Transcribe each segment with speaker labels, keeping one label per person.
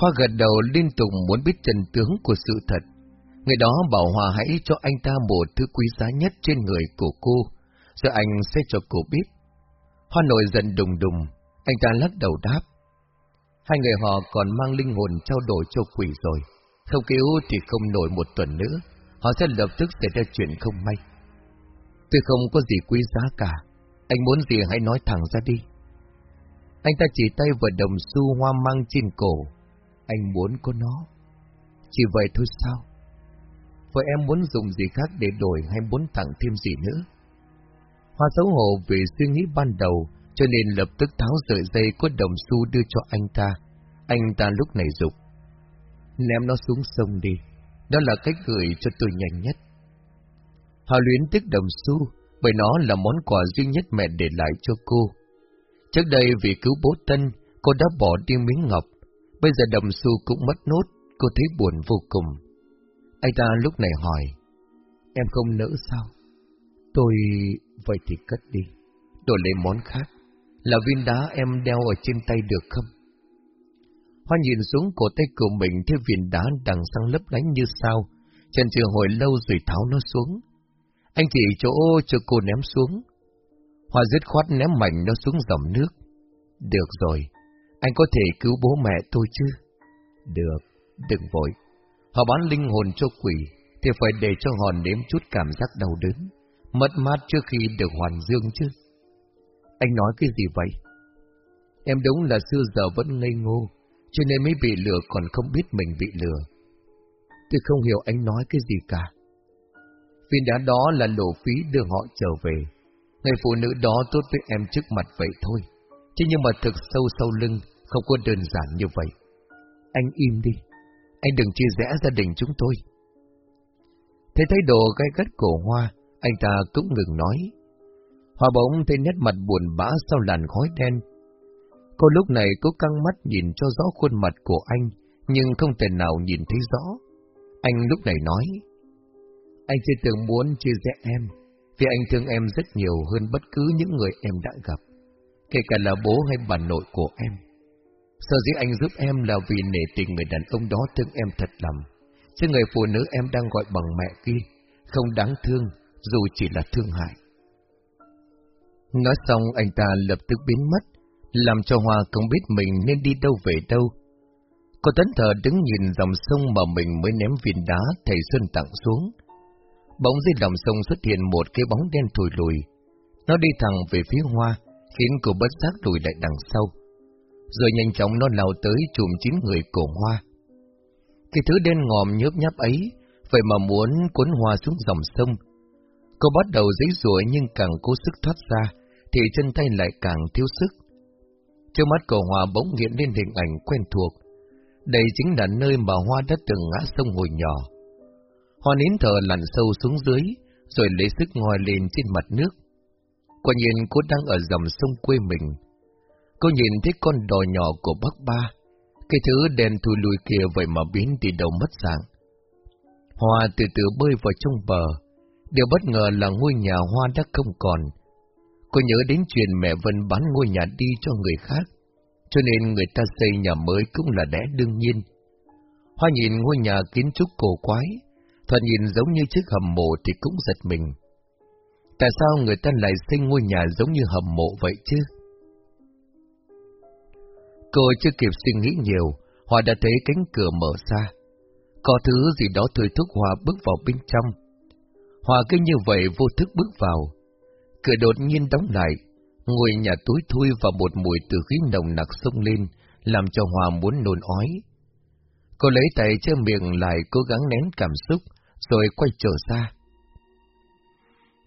Speaker 1: Hoa gật đầu liên tục muốn biết trần tướng của sự thật. Người đó bảo Hoa hãy cho anh ta một thứ quý giá nhất trên người của cô, rồi anh sẽ cho cô biết. Hoa nổi giận đùng đùng, anh ta lắc đầu đáp. Hai người họ còn mang linh hồn trao đổi cho quỷ rồi. Không cứu thì không nổi một tuần nữa, họ sẽ lập tức xảy ra chuyện không may. Tôi không có gì quý giá cả, anh muốn gì hãy nói thẳng ra đi. Anh ta chỉ tay vào đồng xu hoa mang trên cổ. Anh muốn có nó. Chỉ vậy thôi sao? Vậy em muốn dùng gì khác để đổi hay muốn tặng thêm gì nữa? Hoa xấu hổ vì suy nghĩ ban đầu, cho nên lập tức tháo sợi dây có đồng xu đưa cho anh ta. Anh ta lúc này dục Ném nó xuống sông đi. Đó là cách gửi cho tôi nhanh nhất. Hà luyến tiếc đồng xu, bởi nó là món quà duy nhất mẹ để lại cho cô. Trước đây vì cứu bố Tân, cô đã bỏ đi miếng ngọc. Bây giờ đồng xu cũng mất nốt, cô thấy buồn vô cùng. Anh ta lúc này hỏi, em không nỡ sao? Tôi... vậy thì cất đi, đổi lấy món khác. Là viên đá em đeo ở trên tay được không? Hoa nhìn xuống cổ tay của mình thấy viên đá đằng sang lấp lánh như sao, chân chừ hồi lâu rồi tháo nó xuống. Anh chỉ chỗ cho cô ném xuống. Hoa dứt khoát ném mạnh nó xuống dòng nước. Được rồi, anh có thể cứu bố mẹ tôi chứ? Được, đừng vội. Họ bán linh hồn cho quỷ, thì phải để cho họ nếm chút cảm giác đau đớn, mất mát trước khi được hoàn dương chứ. Anh nói cái gì vậy? Em đúng là xưa giờ vẫn ngây ngô, cho nên mới bị lừa còn không biết mình bị lừa. Tôi không hiểu anh nói cái gì cả. Viên đá đó là lộ phí đưa họ trở về. Người phụ nữ đó tốt với em trước mặt vậy thôi. Chứ nhưng mà thực sâu sâu lưng không có đơn giản như vậy. Anh im đi. Anh đừng chia rẽ gia đình chúng tôi. Thấy thái độ gai gắt cổ Hoa, anh ta cũng ngừng nói. Hoa bỗng thấy nét mặt buồn bã sau làn khói đen. Cô lúc này cố căng mắt nhìn cho rõ khuôn mặt của anh, nhưng không thể nào nhìn thấy rõ. Anh lúc này nói, anh chỉ tưởng muốn chia rẽ em, vì anh thương em rất nhiều hơn bất cứ những người em đã gặp, kể cả là bố hay bà nội của em. Sở dĩ anh giúp em là vì nể tình người đàn ông đó thương em thật lòng, chứ người phụ nữ em đang gọi bằng mẹ kia, không đáng thương, dù chỉ là thương hại. Nói xong anh ta lập tức biến mất, làm cho Hoa không biết mình nên đi đâu về đâu. Cô tấn thờ đứng nhìn dòng sông mà mình mới ném viên đá thầy Xuân tặng xuống. Bỗng dưới lòng sông xuất hiện một cái bóng đen thùi lùi. Nó đi thẳng về phía Hoa, khiến cô bất giác lùi lại đằng sau. Rồi nhanh chóng nó lao tới chùm chín người cổ Hoa. Cái thứ đen ngòm nhớp nháp ấy, vậy mà muốn cuốn Hoa xuống dòng sông. Cô bắt đầu giấy rủi nhưng càng cố sức thoát ra, thì chân tay lại càng thiếu sức. Trước mắt cổ Hoa bỗng hiện lên hình ảnh quen thuộc. Đây chính là nơi mà Hoa đã từng ngã sông hồi nhỏ. Hoa nín thở lặn sâu xuống dưới, rồi lấy sức ngoi lên trên mặt nước. Quả nhiên cô đang ở dòng sông quê mình. Cô nhìn thấy con đò nhỏ của bác ba, cái thứ đèn thui lùi kia vậy mà biến đi đâu mất dạng. Hoa từ từ bơi vào trong bờ, điều bất ngờ là ngôi nhà Hoa đã không còn. Cô nhớ đến chuyện mẹ Vân bán ngôi nhà đi cho người khác, cho nên người ta xây nhà mới cũng là lẽ đương nhiên. Hoa nhìn ngôi nhà kiến trúc cổ quái, thoạt nhìn giống như chiếc hầm mộ thì cũng giật mình. Tại sao người ta lại xây ngôi nhà giống như hầm mộ vậy chứ? Cô chưa kịp suy nghĩ nhiều, hòa đã thấy cánh cửa mở ra. Có thứ gì đó thôi thúc hòa bước vào bên trong. hòa cứ như vậy vô thức bước vào. Cửa đột nhiên đóng lại, ngôi nhà tối thui và một mùi từ khí nồng nặc sông lên, làm cho hòa muốn nôn ói. Cô lấy tay che miệng lại cố gắng nén cảm xúc, rồi quay trở ra.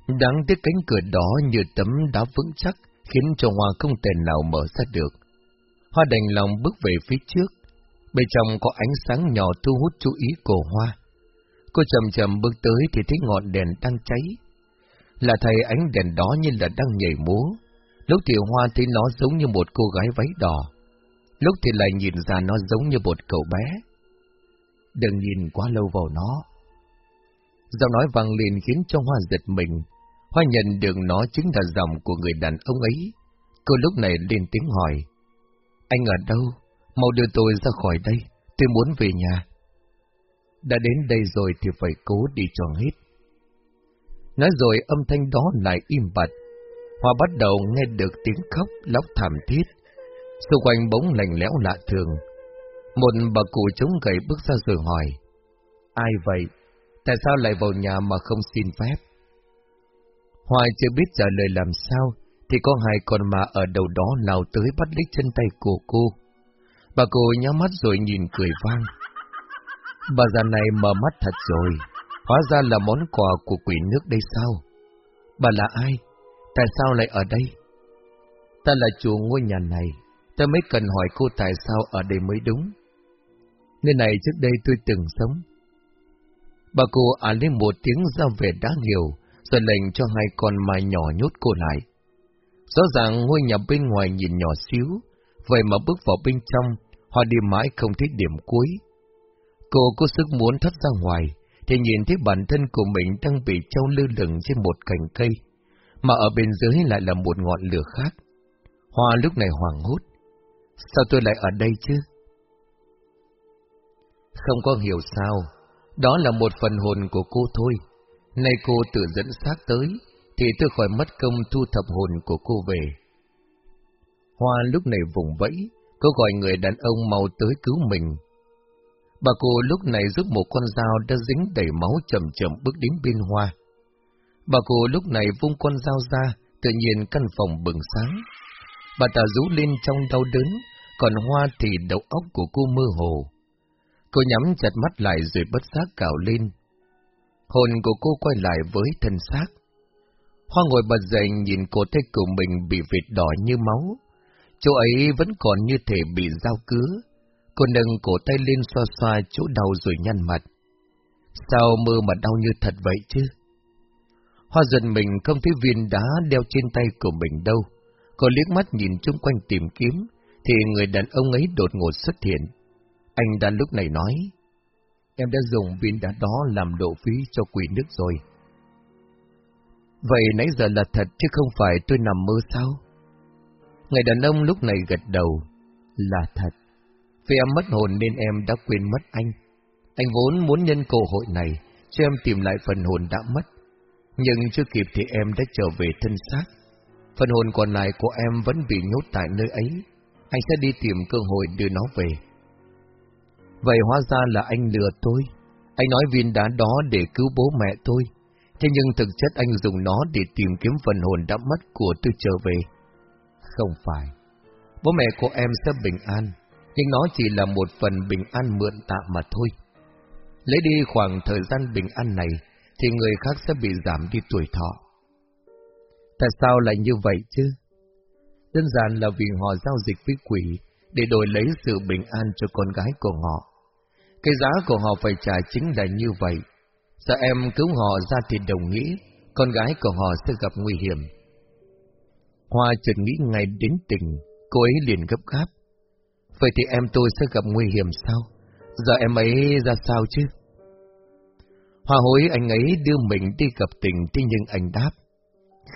Speaker 1: Đáng tiếc cánh cửa đó như tấm đá vững chắc, khiến cho Hoa không thể nào mở ra được. Hoa đành lòng bước về phía trước. Bên trong có ánh sáng nhỏ thu hút chú ý của Hoa. Cô chậm chậm bước tới thì thấy ngọn đèn đang cháy. Là thầy ánh đèn đó như là đang nhảy múa. Lúc thì Hoa thấy nó giống như một cô gái váy đỏ. Lúc thì lại nhìn ra nó giống như một cậu bé. Đừng nhìn quá lâu vào nó. Giọng nói vang lên khiến cho Hoa giật mình. Hoa nhận được nó chính là giọng của người đàn ông ấy. Cô lúc này lên tiếng hỏi. Anh ở đâu? Mau đưa tôi ra khỏi đây. tôi muốn về nhà. Đã đến đây rồi thì phải cố đi cho hết. Nói rồi âm thanh đó lại im bặt. Hoa bắt đầu nghe được tiếng khóc lóc thảm thiết. Xung quanh bỗng lạnh lẽo lạ thường. Một bà cụ chống gậy bước ra rồi hỏi. Ai vậy? Tại sao lại vào nhà mà không xin phép? Hoài chưa biết trả lời làm sao, thì có hai con ma ở đầu đó nào tới bắt lấy chân tay của cô. Bà cô nhắm mắt rồi nhìn cười vang. Bà già này mở mắt thật rồi, hóa ra là món quà của quỷ nước đây sao? Bà là ai? Tại sao lại ở đây? Ta là chủ ngôi nhà này, ta mới cần hỏi cô tại sao ở đây mới đúng. Nơi này trước đây tôi từng sống. Bà cô à ả lên một tiếng ra về đã hiểu, rồi lệnh cho hai con mai nhỏ nhốt cô lại. Rõ ràng ngôi nhà bên ngoài nhìn nhỏ xíu, vậy mà bước vào bên trong, họ đi mãi không thấy điểm cuối. Cô có sức muốn thoát ra ngoài, thì nhìn thấy bản thân của mình đang bị trâu lư lửng trên một cành cây, mà ở bên dưới lại là một ngọn lửa khác. Hoa lúc này hoảng hốt. Sao tôi lại ở đây chứ? Không có hiểu sao, đó là một phần hồn của cô thôi. Nay cô tự dẫn xác tới, thì tôi khỏi mất công thu thập hồn của cô về. Hoa lúc này vùng vẫy, cô gọi người đàn ông mau tới cứu mình. Bà cô lúc này giúp một con dao đã dính đầy máu chậm chậm bước đến bên Hoa. Bà cô lúc này vung con dao ra, tự nhiên căn phòng bừng sáng. Bà ta rú lên trong đau đớn, còn Hoa thì đầu óc của cô mơ hồ. Cô nhắm chặt mắt lại rồi bất giác cào lên. Hồn của cô quay lại với thân xác. Hoa ngồi bật dậy nhìn cổ tay của mình bị vệt đỏ như máu. Chỗ ấy vẫn còn như thể bị dao cứa. Cô nâng cổ tay lên xoa xoa chỗ đau rồi nhăn mặt. Sao mơ mà đau như thật vậy chứ? Hoa dần mình không thấy viên đá đeo trên tay của mình đâu. Cô liếc mắt nhìn chung quanh tìm kiếm, thì người đàn ông ấy đột ngột xuất hiện. Anh đã lúc này nói, em đã dùng viên đá đó làm độ phí cho quỷ nước rồi. Vậy nãy giờ là thật chứ không phải tôi nằm mơ sao? Người đàn ông lúc này gật đầu, là thật. Vì em mất hồn nên em đã quên mất anh. Anh vốn muốn nhân cơ hội này, cho em tìm lại phần hồn đã mất. Nhưng chưa kịp thì em đã trở về thân xác. Phần hồn còn lại của em vẫn bị nhốt tại nơi ấy. Anh sẽ đi tìm cơ hội đưa nó về. Vậy hóa ra là anh lừa tôi. Anh nói viên đá đó để cứu bố mẹ tôi. Thế nhưng thực chất anh dùng nó để tìm kiếm phần hồn đã mất của tôi trở về. Không phải. Bố mẹ của em sẽ bình an, nhưng nó chỉ là một phần bình an mượn tạm mà thôi. Lấy đi khoảng thời gian bình an này, thì người khác sẽ bị giảm đi tuổi thọ. Tại sao lại như vậy chứ? Đơn giản là vì họ giao dịch với quỷ để đổi lấy sự bình an cho con gái của họ. Cái giá của họ phải trả chính là như vậy sợ em cứu họ ra thì đồng nghĩ, con gái của họ sẽ gặp nguy hiểm. Hoa chợt nghĩ ngay đến tình, cô ấy liền gấp gáp. Vậy thì em tôi sẽ gặp nguy hiểm sao? Giờ em ấy ra sao chứ? Hoa hối anh ấy đưa mình đi gặp tình, thế nhưng anh đáp.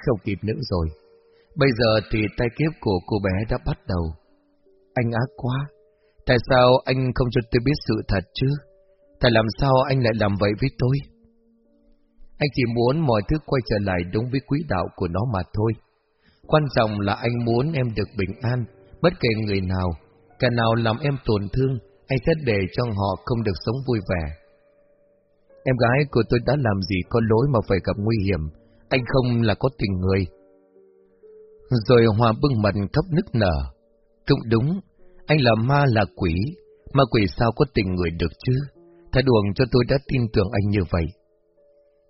Speaker 1: Không kịp nữa rồi. Bây giờ thì tai kiếp của cô bé đã bắt đầu. Anh ác quá. Tại sao anh không cho tôi biết sự thật chứ? Tại làm sao anh lại làm vậy với tôi? Anh chỉ muốn mọi thứ quay trở lại đúng với quỹ đạo của nó mà thôi. Quan trọng là anh muốn em được bình an, bất kể người nào, cả nào làm em tổn thương, anh sẽ để cho họ không được sống vui vẻ. Em gái của tôi đã làm gì có lỗi mà phải gặp nguy hiểm, anh không là có tình người. Rồi Hòa bưng mặt khóc nức nở. Cũng đúng, anh là ma là quỷ, ma quỷ sao có tình người được chứ? Thả đuồng cho tôi đã tin tưởng anh như vậy.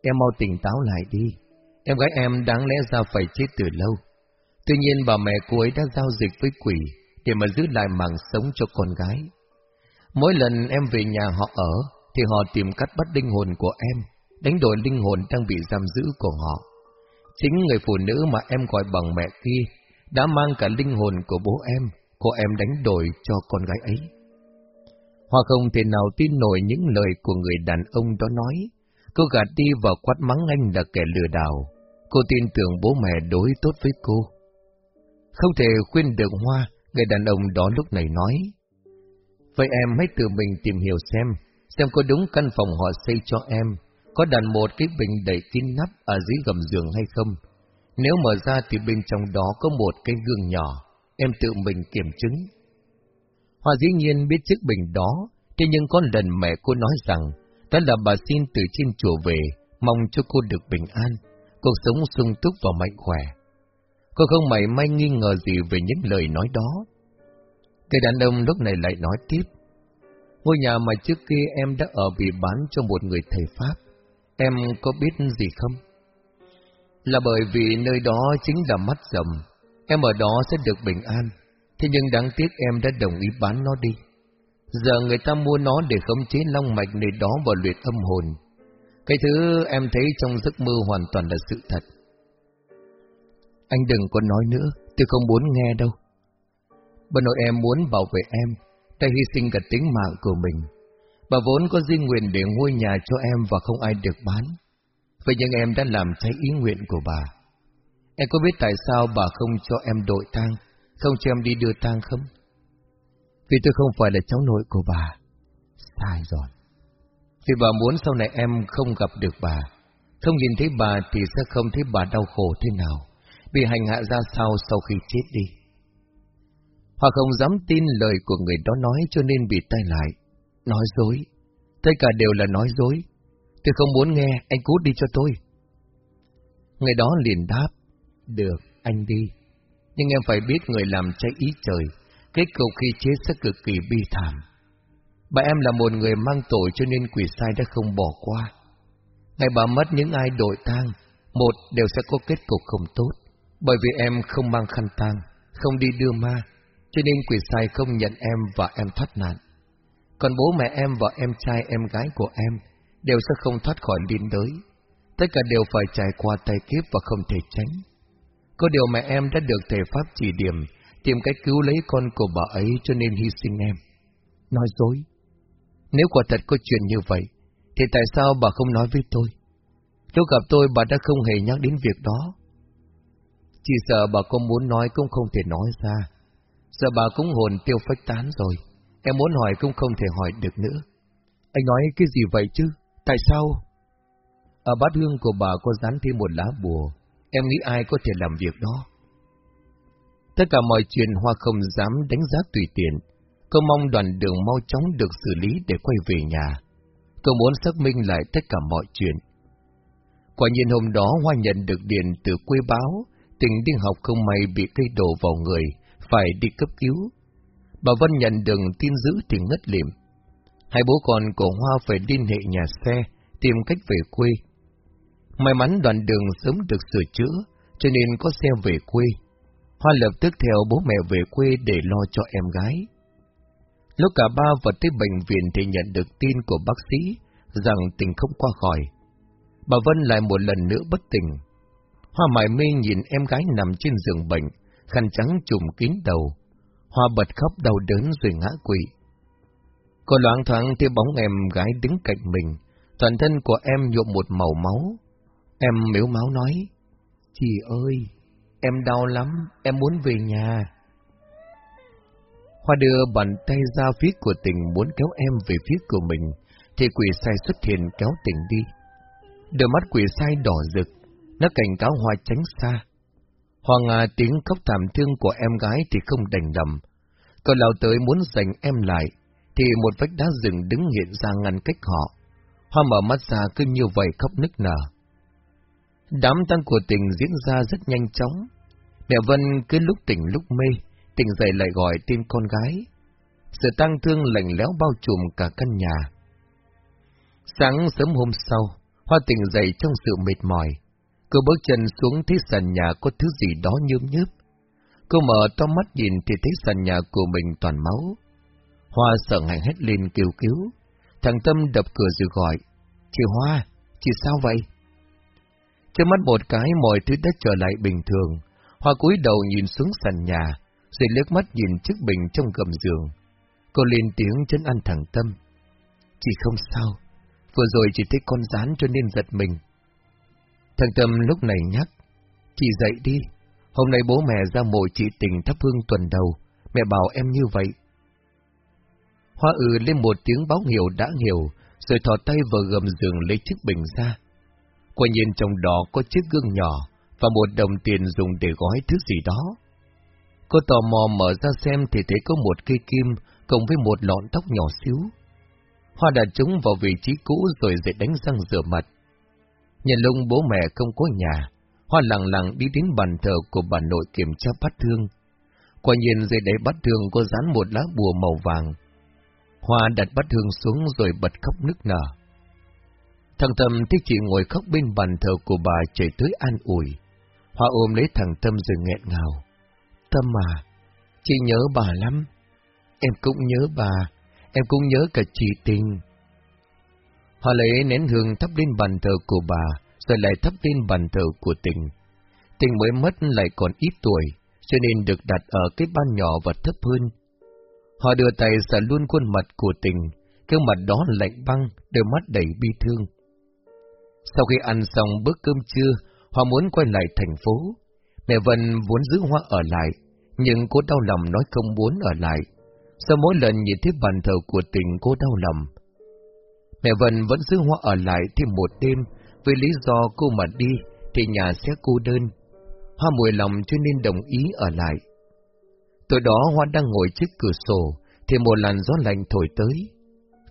Speaker 1: Em mau tỉnh táo lại đi, em gái em đáng lẽ ra phải chết từ lâu. Tuy nhiên bà mẹ cô ấy đã giao dịch với quỷ để mà giữ lại mạng sống cho con gái. Mỗi lần em về nhà họ ở, thì họ tìm cách bắt linh hồn của em, đánh đổi linh hồn đang bị giam giữ của họ. Chính người phụ nữ mà em gọi bằng mẹ kia đã mang cả linh hồn của bố em, của em đánh đổi cho con gái ấy. Hoa không thể nào tin nổi những lời của người đàn ông đó nói. Cô gạt đi và quát mắng anh là kẻ lừa đảo. Cô tin tưởng bố mẹ đối tốt với cô. Không thể khuyên được Hoa, người đàn ông đó lúc này nói. Vậy em hãy tự mình tìm hiểu xem, xem có đúng căn phòng họ xây cho em, có đặt một cái bình đầy kín nắp ở dưới gầm giường hay không. Nếu mở ra thì bên trong đó có một cái gương nhỏ, em tự mình kiểm chứng. Hoa dĩ nhiên biết chiếc bình đó, thế nhưng có lần mẹ cô nói rằng, đó là bà xin từ trên chùa về, mong cho cô được bình an, cuộc sống sung túc và mạnh khỏe. Cô không mảy may nghi ngờ gì về những lời nói đó. Cái đàn ông lúc này lại nói tiếp. Ngôi nhà mà trước kia em đã ở bị bán cho một người thầy Pháp. Em có biết gì không? Là bởi vì nơi đó chính là mắt rầm. Em ở đó sẽ được bình an. Thế nhưng đáng tiếc em đã đồng ý bán nó đi. Giờ người ta mua nó để khống chế long mạch nơi đó và luyện âm hồn. Cái thứ em thấy trong giấc mơ hoàn toàn là sự thật. Anh đừng có nói nữa, tôi không muốn nghe đâu. Bà nội em muốn bảo vệ em, ta hy sinh cả tính mạng của mình. Bà vốn có di nguyện để ngôi nhà cho em và không ai được bán. Vậy nhưng em đã làm trái ý nguyện của bà. Em có biết tại sao bà không cho em đội tang, không cho em đi đưa tang không? Vì tôi không phải là cháu nội của bà. Sai rồi. Vì bà muốn sau này em không gặp được bà. Không nhìn thấy bà thì sẽ không thấy bà đau khổ thế nào. Bị hành hạ ra sao sau khi chết đi. Họ không dám tin lời của người đó nói cho nên bị tay lại. Nói dối. Tất cả đều là nói dối. Tôi không muốn nghe, anh cút đi cho tôi. Người đó liền đáp. Được, anh đi. Nhưng em phải biết người làm trái ý trời. Kết cục khi chết sẽ cực kỳ bi thảm. Bà em là một người mang tội cho nên quỷ sai đã không bỏ qua. Ngày bà mất những ai đội tang, một đều sẽ có kết cục không tốt. Bởi vì em không mang khăn tang, không đi đưa ma, cho nên quỷ sai không nhận em và em thoát nạn. Còn bố mẹ em và em trai em gái của em đều sẽ không thoát khỏi liên đới. Tất cả đều phải trải qua tay kiếp và không thể tránh. Có điều mẹ em đã được thầy Pháp chỉ điểm, tìm cách cứu lấy con của bà ấy cho nên hy sinh em. Nói dối. Nếu quả thật có chuyện như vậy, thì tại sao bà không nói với tôi? Lúc gặp tôi bà đã không hề nhắc đến việc đó. Chỉ sợ bà có muốn nói cũng không thể nói ra. Giờ bà cũng hồn tiêu phách tán rồi. Em muốn hỏi cũng không thể hỏi được nữa. Anh nói cái gì vậy chứ? Tại sao? Ở bát hương của bà có dán thêm một lá bùa. Em nghĩ ai có thể làm việc đó? Tất cả mọi chuyện Hoa không dám đánh giá tùy tiện. Cô mong đoàn đường mau chóng được xử lý để quay về nhà. Cô muốn xác minh lại tất cả mọi chuyện. Quả nhiên hôm đó Hoa nhận được điện từ quê báo, tình đi học không may bị cây đổ vào người, phải đi cấp cứu. Bà Vân nhận được tin dữ thì ngất liệm. Hai bố con của Hoa phải liên hệ nhà xe, tìm cách về quê. May mắn đoạn đường sớm được sửa chữa, cho nên có xe về quê. Hoa lập tức theo bố mẹ về quê để lo cho em gái. Lúc cả ba vào tới bệnh viện thì nhận được tin của bác sĩ rằng tình không qua khỏi. Bà Vân lại một lần nữa bất tỉnh. Hoa mải mê nhìn em gái nằm trên giường bệnh, khăn trắng trùm kín đầu. Hoa bật khóc đau đớn rồi ngã quỵ. Cô loáng thoáng thấy bóng em gái đứng cạnh mình, toàn thân của em nhuộm một màu máu. Em miếu máu nói, Chị ơi, em đau lắm, em muốn về nhà. Hoa đưa bàn tay ra phía của tình muốn kéo em về phía của mình, thì quỷ sai xuất hiện kéo tình đi. Đôi mắt quỷ sai đỏ rực, nó cảnh cáo Hoa tránh xa. Hoa Nga tiếng khóc thảm thương của em gái thì không đành đầm. Còn lao tới muốn giành em lại, thì một vách đá rừng đứng hiện ra ngăn cách họ. Hoa mở mắt ra cứ như vậy khóc nức nở. Đám tang của tình diễn ra rất nhanh chóng. Mẹ Vân cứ lúc tỉnh lúc mê, tỉnh dậy lại gọi tên con gái. Sự tăng thương lạnh lẽo bao trùm cả căn nhà. Sáng sớm hôm sau, Hoa tỉnh dậy trong sự mệt mỏi. Cô bước chân xuống thấy sàn nhà có thứ gì đó nhớm nhớp. Cô mở to mắt nhìn thì thấy sàn nhà của mình toàn máu. Hoa sợ hãi hét lên kêu cứu. Thằng Tâm đập cửa rồi gọi. Chị Hoa, chị sao vậy? Trước mắt một cái mọi thứ đã trở lại bình thường. Hoa cúi đầu nhìn xuống sàn nhà, rồi liếc mắt nhìn chiếc bình trong gầm giường. Cô lên tiếng chấn an thằng Tâm. Chị không sao, vừa rồi chỉ thấy con rán cho nên giật mình. Thằng Tâm lúc này nhắc, chị dậy đi, hôm nay bố mẹ ra mộ chị tình thắp hương tuần đầu, mẹ bảo em như vậy. Hoa ừ lên một tiếng báo hiệu đã hiểu, rồi thò tay vào gầm giường lấy chiếc bình ra. Quả nhiên trong đó có chiếc gương nhỏ và một đồng tiền dùng để gói thứ gì đó. Cô tò mò mở ra xem thì thấy có một cây kim cộng với một lọn tóc nhỏ xíu. Hoa đặt chúng vào vị trí cũ rồi dậy đánh răng rửa mặt. Nhận lung bố mẹ không có nhà, Hoa lặng lặng đi đến bàn thờ của bà nội kiểm tra bát thương. Quả nhiên dưới đáy bát thương có dán một lá bùa màu vàng. Hoa đặt bát thương xuống rồi bật khóc nức nở. Thằng Tâm thấy chị ngồi khóc bên bàn thờ của bà chạy tới an ủi. Hoa ôm lấy thằng Tâm rồi nghẹn ngào. Tâm à, chị nhớ bà lắm. Em cũng nhớ bà, em cũng nhớ cả chị Tình. Họ lấy nén hương thắp lên bàn thờ của bà, rồi lại thắp lên bàn thờ của Tình. Tình mới mất lại còn ít tuổi, cho nên được đặt ở cái ban nhỏ và thấp hơn. Họ đưa tay xả luôn khuôn mặt của Tình, cái mặt đó lạnh băng, đôi mắt đầy bi thương. Sau khi ăn xong bữa cơm trưa, họ muốn quay lại thành phố. Mẹ Vân muốn giữ Hoa ở lại, nhưng cô đau lòng nói không muốn ở lại. Sau mỗi lần nhìn thấy bàn thờ của tình cô đau lòng. Mẹ Vân vẫn giữ Hoa ở lại thêm một đêm, với lý do cô mà đi thì nhà sẽ cô đơn. Hoa mùi lòng cho nên đồng ý ở lại. Tối đó Hoa đang ngồi trước cửa sổ, thì một làn gió lạnh thổi tới.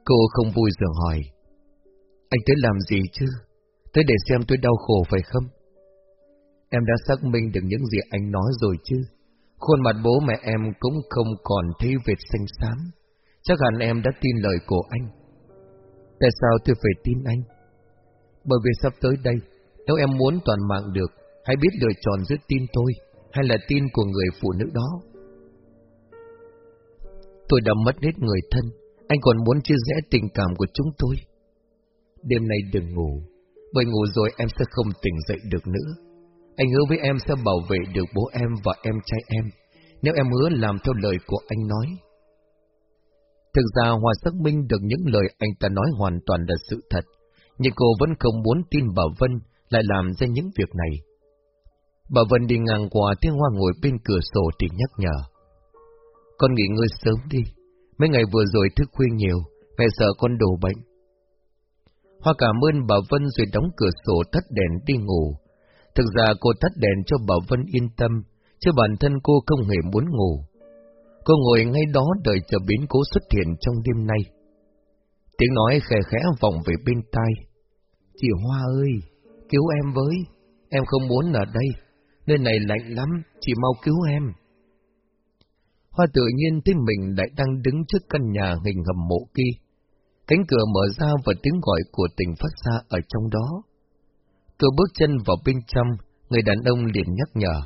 Speaker 1: Cô không vui rồi hỏi. Anh tới làm gì chứ? Tới để xem tôi đau khổ phải không? Em đã xác minh được những gì anh nói rồi chứ. Khuôn mặt bố mẹ em cũng không còn thấy vệt xanh xám. Chắc hẳn em đã tin lời của anh. Tại sao tôi phải tin anh? Bởi vì sắp tới đây, nếu em muốn toàn mạng được, hãy biết lựa chọn giữa tin tôi hay là tin của người phụ nữ đó. Tôi đã mất hết người thân, anh còn muốn chia rẽ tình cảm của chúng tôi. Đêm nay đừng ngủ, bởi ngủ rồi em sẽ không tỉnh dậy được nữa. Anh hứa với em sẽ bảo vệ được bố em và em trai em, nếu em hứa làm theo lời của anh nói. Thực ra Hòa xác minh được những lời anh ta nói hoàn toàn là sự thật, nhưng cô vẫn không muốn tin bà Vân lại làm ra những việc này. Bà Vân đi ngang qua tiếng Hoa ngồi bên cửa sổ thì nhắc nhở. Con nghỉ ngơi sớm đi, mấy ngày vừa rồi thức khuya nhiều, mẹ sợ con đổ bệnh. Hoa cảm ơn bà Vân rồi đóng cửa sổ tắt đèn đi ngủ. Thực ra cô tắt đèn cho bảo Vân yên tâm, chứ bản thân cô không hề muốn ngủ. Cô ngồi ngay đó đợi chờ biến cố xuất hiện trong đêm nay. Tiếng nói khẽ khẽ vọng về bên tai. Chị Hoa ơi, cứu em với, em không muốn ở đây, nơi này lạnh lắm, chị mau cứu em. Hoa tự nhiên thấy mình lại đang đứng trước căn nhà hình hầm mộ kia. Cánh cửa mở ra và tiếng gọi của tình phát ra ở trong đó. Cô bước chân vào bên trong, người đàn ông liền nhắc nhở.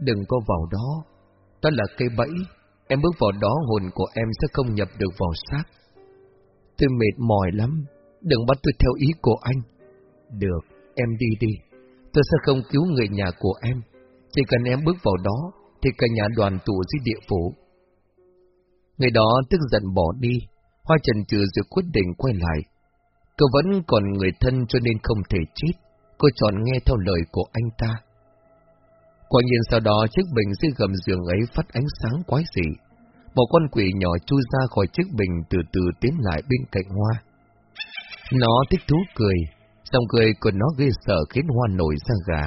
Speaker 1: Đừng có vào đó, đó là cây bẫy, em bước vào đó hồn của em sẽ không nhập được vào xác. Tôi mệt mỏi lắm, đừng bắt tôi theo ý của anh. Được, em đi đi, tôi sẽ không cứu người nhà của em. Chỉ cần em bước vào đó, thì cả nhà đoàn tụ dưới địa phủ. Người đó tức giận bỏ đi, Hoa trần trừ rồi quyết định quay lại. Cậu vẫn còn người thân cho nên không thể chết, cô chọn nghe theo lời của anh ta. Quả nhiên sau đó chiếc bình dưới gầm giường ấy phát ánh sáng quái dị. Một con quỷ nhỏ chui ra khỏi chiếc bình từ từ tiến lại bên cạnh hoa. Nó thích thú cười, dòng cười của nó ghê sợ khiến hoa nổi ra gà.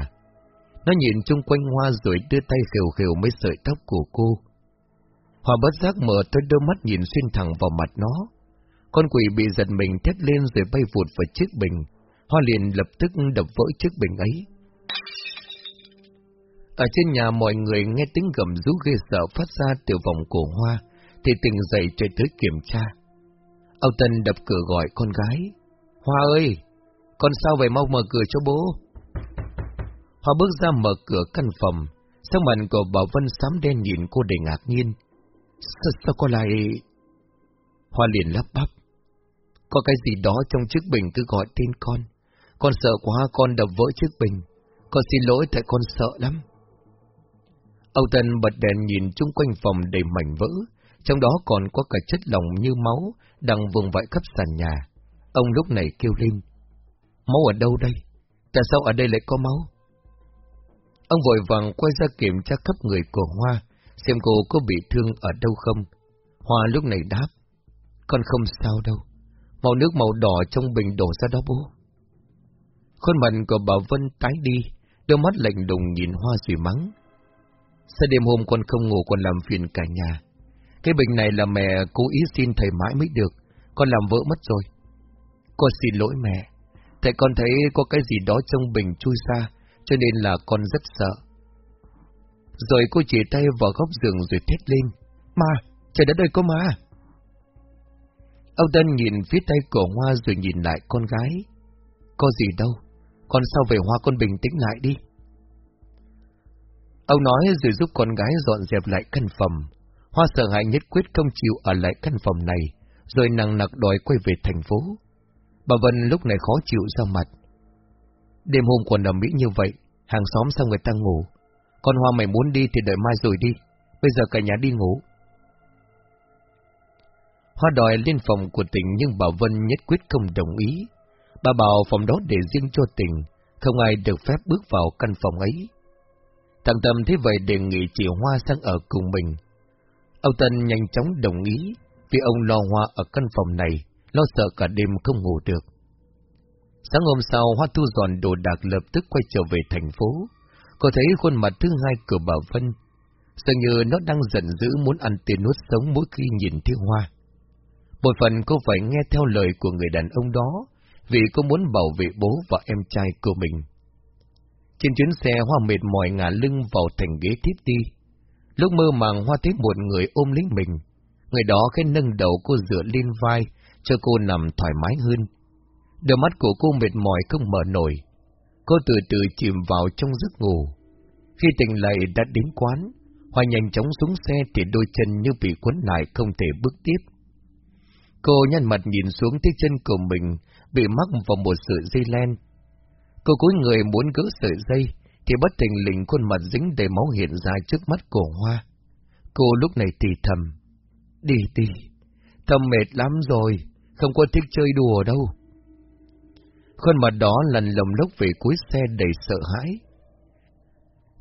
Speaker 1: Nó nhìn chung quanh hoa rồi đưa tay khều khều mấy sợi tóc của cô. Hoa bất giác mở tới đôi mắt nhìn xuyên thẳng vào mặt nó. Con quỷ bị giật mình thét lên rồi bay vụt vào chiếc bình. Hoa liền lập tức đập vỡ chiếc bình ấy. Ở trên nhà mọi người nghe tiếng gầm rú ghê sợ phát ra từ vòng cổ hoa, thì tỉnh dậy chạy tới kiểm tra. Âu Tân đập cửa gọi con gái. Hoa ơi, con sao vậy mau mở cửa cho bố. Hoa bước ra mở cửa căn phòng, sắc mặt của bảo Vân xám đen nhìn cô đầy ngạc nhiên. Sao, sao con lại... Hoa liền lắp bắp. Có cái gì đó trong chiếc bình cứ gọi tên con. Con sợ quá con đập vỡ chiếc bình. Con xin lỗi tại con sợ lắm. Âu Tân bật đèn nhìn chung quanh phòng đầy mảnh vỡ, trong đó còn có cả chất lỏng như máu đang vùng vãi khắp sàn nhà. Ông lúc này kêu lên. Máu ở đâu đây? Tại sao ở đây lại có máu? Ông vội vàng quay ra kiểm tra khắp người của Hoa, xem cô có bị thương ở đâu không. Hoa lúc này đáp. Con không sao đâu. Màu nước màu đỏ trong bình đổ ra đó bố. Khuôn mặt của bà Vân tái đi, đôi mắt lạnh đùng nhìn Hoa rồi mắng. Sao đêm hôm con không ngủ con làm phiền cả nhà? Cái bình này là mẹ cố ý xin thầy mãi mới được, con làm vỡ mất rồi. Con xin lỗi mẹ, thầy con thấy có cái gì đó trong bình chui ra, cho nên là con rất sợ. Rồi cô chỉ tay vào góc giường rồi thét lên. Ma, trời đất ơi có ma! Âu Tân nhìn phía tay cổ Hoa rồi nhìn lại con gái. Có gì đâu, con sao về Hoa con bình tĩnh lại đi. Ông nói rồi giúp con gái dọn dẹp lại căn phòng. Hoa sợ hãi nhất quyết không chịu ở lại căn phòng này, rồi nặng nặc đòi quay về thành phố. Bà Vân lúc này khó chịu ra mặt. Đêm hôm còn ầm mỹ như vậy, hàng xóm sao người ta ngủ? Con Hoa mày muốn đi thì đợi mai rồi đi, bây giờ cả nhà đi ngủ. Hoa đòi lên phòng của tỉnh nhưng bà Vân nhất quyết không đồng ý. Bà bảo phòng đó để riêng cho tình, không ai được phép bước vào căn phòng ấy. Thằng Tâm thế vậy đề nghị chị Hoa sang ở cùng mình. Âu Tân nhanh chóng đồng ý, vì ông lo Hoa ở căn phòng này, lo sợ cả đêm không ngủ được. Sáng hôm sau, Hoa thu dọn đồ đạc lập tức quay trở về thành phố. Cô thấy khuôn mặt thứ hai của bà Vân, dường như nó đang giận dữ muốn ăn tiền nuốt sống mỗi khi nhìn thấy Hoa. Một phần cô phải nghe theo lời của người đàn ông đó, vì cô muốn bảo vệ bố và em trai của mình. Trên chuyến xe Hoa mệt mỏi ngả lưng vào thành ghế tiếp đi. Lúc mơ màng Hoa thấy một người ôm lấy mình. Người đó khẽ nâng đầu cô dựa lên vai, cho cô nằm thoải mái hơn. Đôi mắt của cô mệt mỏi không mở nổi. Cô từ từ chìm vào trong giấc ngủ. Khi tỉnh lại đã đến quán, Hoa nhanh chóng xuống xe thì đôi chân như bị cuốn lại không thể bước tiếp. Cô nhăn mặt nhìn xuống thấy chân của mình bị mắc vào một sợi dây len. Cô cúi người muốn gỡ sợi dây, thì bất tình lình khuôn mặt dính đầy máu hiện ra trước mắt cổ hoa. Cô lúc này thì thầm. Đi đi, thầm mệt lắm rồi, không có thích chơi đùa đâu. Khuôn mặt đó lần lồng lốc về cuối xe đầy sợ hãi.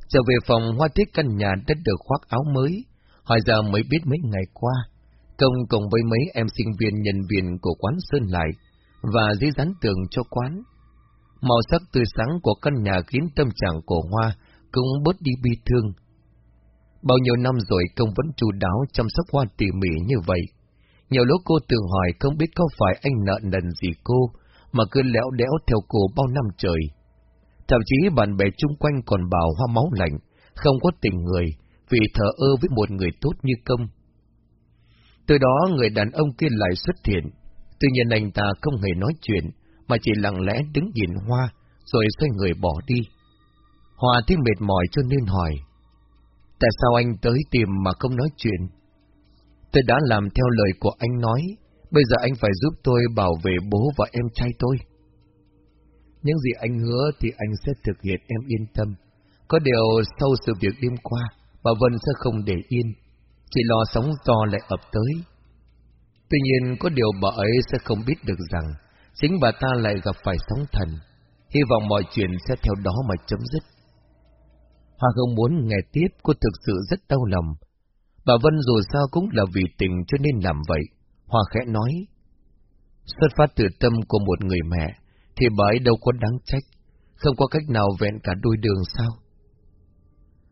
Speaker 1: Trở về phòng hoa thích căn nhà đã được khoác áo mới, hỏi giờ mới biết mấy ngày qua, Công cùng với mấy em sinh viên nhân viên của quán Sơn lại, và dí dán tường cho quán. Màu sắc tươi sáng của căn nhà khiến tâm trạng của Hoa cũng bớt đi bi thương. Bao nhiêu năm rồi công vẫn chú đáo chăm sóc Hoa tỉ mỉ như vậy. Nhiều lúc cô tự hỏi không biết có phải anh nợ nần gì cô, mà cứ lẽo đẽo theo cô bao năm trời. Thậm chí bạn bè chung quanh còn bảo Hoa máu lạnh, không có tình người, vì thờ ơ với một người tốt như công. Từ đó người đàn ông kia lại xuất hiện. Tuy nhiên anh ta không hề nói chuyện, mà chỉ lặng lẽ đứng nhìn Hoa, rồi xoay người bỏ đi. Hoa thấy mệt mỏi cho nên hỏi. Tại sao anh tới tìm mà không nói chuyện? Tôi đã làm theo lời của anh nói, bây giờ anh phải giúp tôi bảo vệ bố và em trai tôi. Những gì anh hứa thì anh sẽ thực hiện em yên tâm. Có điều sau sự việc đêm qua, bà Vân sẽ không để yên chỉ lo sóng to lại ập tới. Tuy nhiên có điều bà ấy sẽ không biết được rằng chính bà ta lại gặp phải sóng thần. Hy vọng mọi chuyện sẽ theo đó mà chấm dứt. Hoa không muốn nghe tiếp, cô thực sự rất đau lòng. Bà Vân dù sao cũng là vì tình cho nên làm vậy. Hoa khẽ nói. Xuất phát từ tâm của một người mẹ, thì bà ấy đâu có đáng trách, không có cách nào vẹn cả đôi đường sao?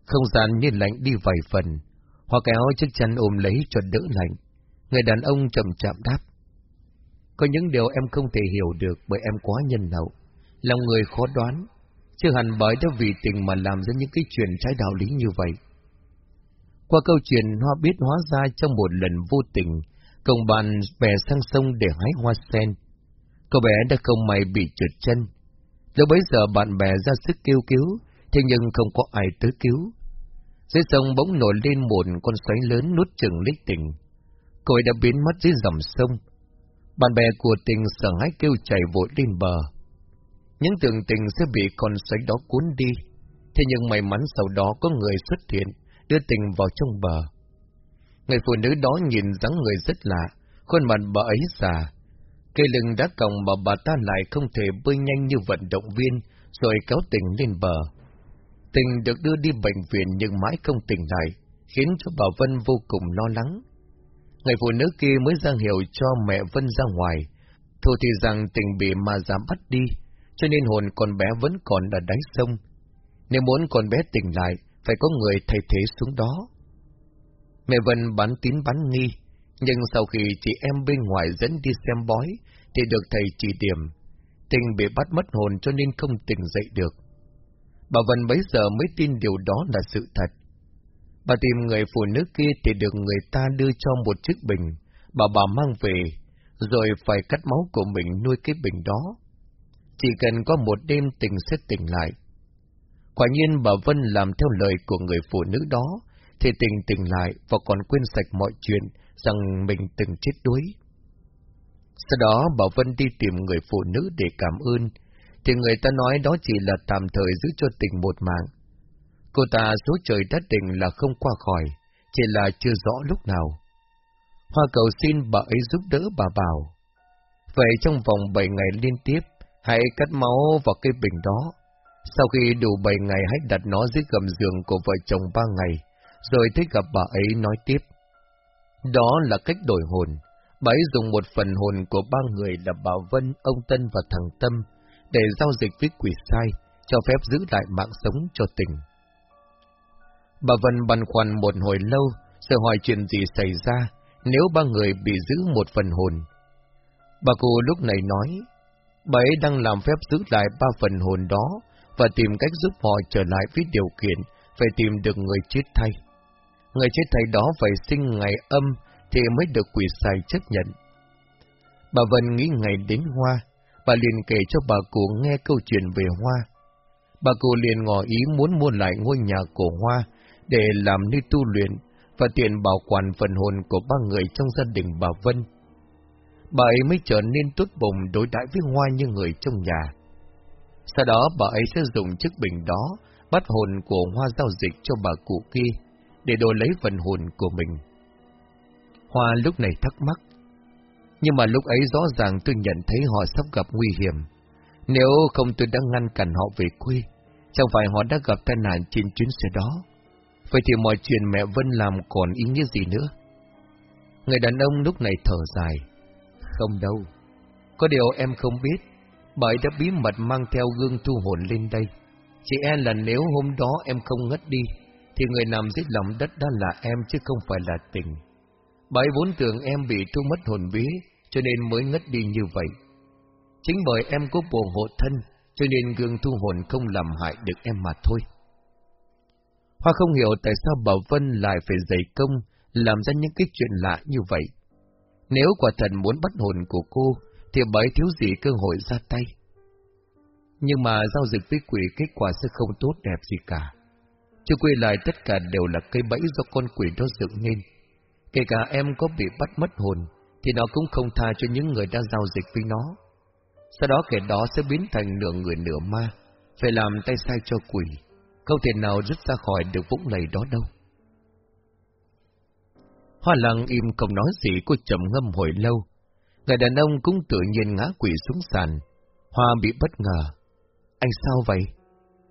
Speaker 1: Không gian như lạnh đi vài phần, Hoa kéo chiếc chăn ôm lấy cho đỡ lạnh. Người đàn ông chậm chậm đáp. Có những điều em không thể hiểu được bởi em quá nhân hậu. Lòng người khó đoán. Chưa hẳn bởi đã vì tình mà làm ra những cái chuyện trái đạo lý như vậy. Qua câu chuyện Hoa biết hóa ra trong một lần vô tình, công bàn bè sang sông để hái hoa sen. Cậu bé đã không may bị trượt chân. Lúc bấy giờ bạn bè ra sức kêu cứu, thế nhưng không có ai tới cứu. Dưới sông bỗng nổi lên một con xoáy lớn nuốt chừng lấy tình. Cô ấy đã biến mất dưới dòng sông. Bạn bè của tình sợ hãi kêu chạy vội lên bờ. Những tưởng tình sẽ bị con xoáy đó cuốn đi. Thế nhưng may mắn sau đó có người xuất hiện, đưa tình vào trong bờ. Người phụ nữ đó nhìn dáng người rất lạ, khuôn mặt bà ấy già. Cây lưng đã còng mà bà ta lại không thể bơi nhanh như vận động viên, rồi kéo tình lên bờ. Tình được đưa đi bệnh viện nhưng mãi không tỉnh lại, khiến cho bà Vân vô cùng lo lắng. Người phụ nữ kia mới ra hiệu cho mẹ Vân ra ngoài, thù thì rằng tình bị mà dám bắt đi, cho nên hồn con bé vẫn còn ở đáy sông. Nếu muốn con bé tỉnh lại, phải có người thay thế xuống đó. Mẹ Vân bán tín bán nghi, nhưng sau khi chị em bên ngoài dẫn đi xem bói, thì được thầy chỉ điểm. Tình bị bắt mất hồn cho nên không tỉnh dậy được. Bà Vân bấy giờ mới tin điều đó là sự thật. Bà tìm người phụ nữ kia thì được người ta đưa cho một chiếc bình, bà bà mang về, rồi phải cắt máu của mình nuôi cái bình đó. Chỉ cần có một đêm tình sẽ tỉnh lại. Quả nhiên bà Vân làm theo lời của người phụ nữ đó, thì tình tỉnh lại và còn quên sạch mọi chuyện rằng mình từng chết đuối. Sau đó bà Vân đi tìm người phụ nữ để cảm ơn, thì người ta nói đó chỉ là tạm thời giữ cho tình một mạng. Cô ta số trời đã định là không qua khỏi, chỉ là chưa rõ lúc nào. Hoa cầu xin bà ấy giúp đỡ bà bảo. Vậy trong vòng 7 ngày liên tiếp, hãy cắt máu vào cái bình đó. Sau khi đủ 7 ngày hãy đặt nó dưới gầm giường của vợ chồng ba ngày, rồi thấy gặp bà ấy nói tiếp. Đó là cách đổi hồn. Bà ấy dùng một phần hồn của ba người là bà Vân, ông Tân và thằng Tâm để giao dịch với quỷ sai, cho phép giữ lại mạng sống cho tình. Bà Vân băn khoăn một hồi lâu, sợ hỏi chuyện gì xảy ra nếu ba người bị giữ một phần hồn. Bà cụ lúc này nói, bà ấy đang làm phép giữ lại ba phần hồn đó và tìm cách giúp họ trở lại với điều kiện phải tìm được người chết thay. Người chết thay đó phải sinh ngày âm thì mới được quỷ sai chấp nhận. Bà Vân nghĩ ngày đến Hoa, bà liền kể cho bà cụ nghe câu chuyện về Hoa. Bà cụ liền ngỏ ý muốn mua lại ngôi nhà của Hoa để làm nơi tu luyện và tiện bảo quản phần hồn của ba người trong gia đình bà Vân. Bà ấy mới trở nên tốt bụng đối đãi với Hoa như người trong nhà. Sau đó bà ấy sẽ dùng chiếc bình đó bắt hồn của Hoa giao dịch cho bà cụ kia để đổi lấy phần hồn của mình. Hoa lúc này thắc mắc. Nhưng mà lúc ấy rõ ràng tôi nhận thấy họ sắp gặp nguy hiểm. Nếu không tôi đã ngăn cản họ về quê, chẳng phải họ đã gặp tai nạn trên chuyến xe đó. Vậy thì mọi chuyện mẹ Vân làm còn ý nghĩa gì nữa? Người đàn ông lúc này thở dài. Không đâu. Có điều em không biết. Bà ấy đã bí mật mang theo gương thu hồn lên đây. Chỉ e là nếu hôm đó em không ngất đi, thì người nằm dưới lòng đất đó là em chứ không phải là tình. Bà ấy vốn tưởng em bị thu mất hồn bí, cho nên mới ngất đi như vậy. Chính bởi em có bồ hộ thân, cho nên gương thu hồn không làm hại được em mà thôi. Hoa không hiểu tại sao Bảo Vân lại phải dày công làm ra những cái chuyện lạ như vậy. Nếu quả thần muốn bắt hồn của cô, thì bấy thiếu gì cơ hội ra tay. Nhưng mà giao dịch với quỷ kết quả sẽ không tốt đẹp gì cả. Chứ quay lại tất cả đều là cây bẫy do con quỷ đó dựng nên. Kể cả em có bị bắt mất hồn, thì nó cũng không tha cho những người đã giao dịch với nó. Sau đó kẻ đó sẽ biến thành nửa người nửa ma, phải làm tay sai cho quỷ không thể nào rút ra khỏi được vũng lầy đó đâu. Hoa lăng im không nói gì, cô chậm ngâm hồi lâu. Người đàn ông cũng tự nhiên ngã quỷ xuống sàn. Hoa bị bất ngờ. Anh sao vậy?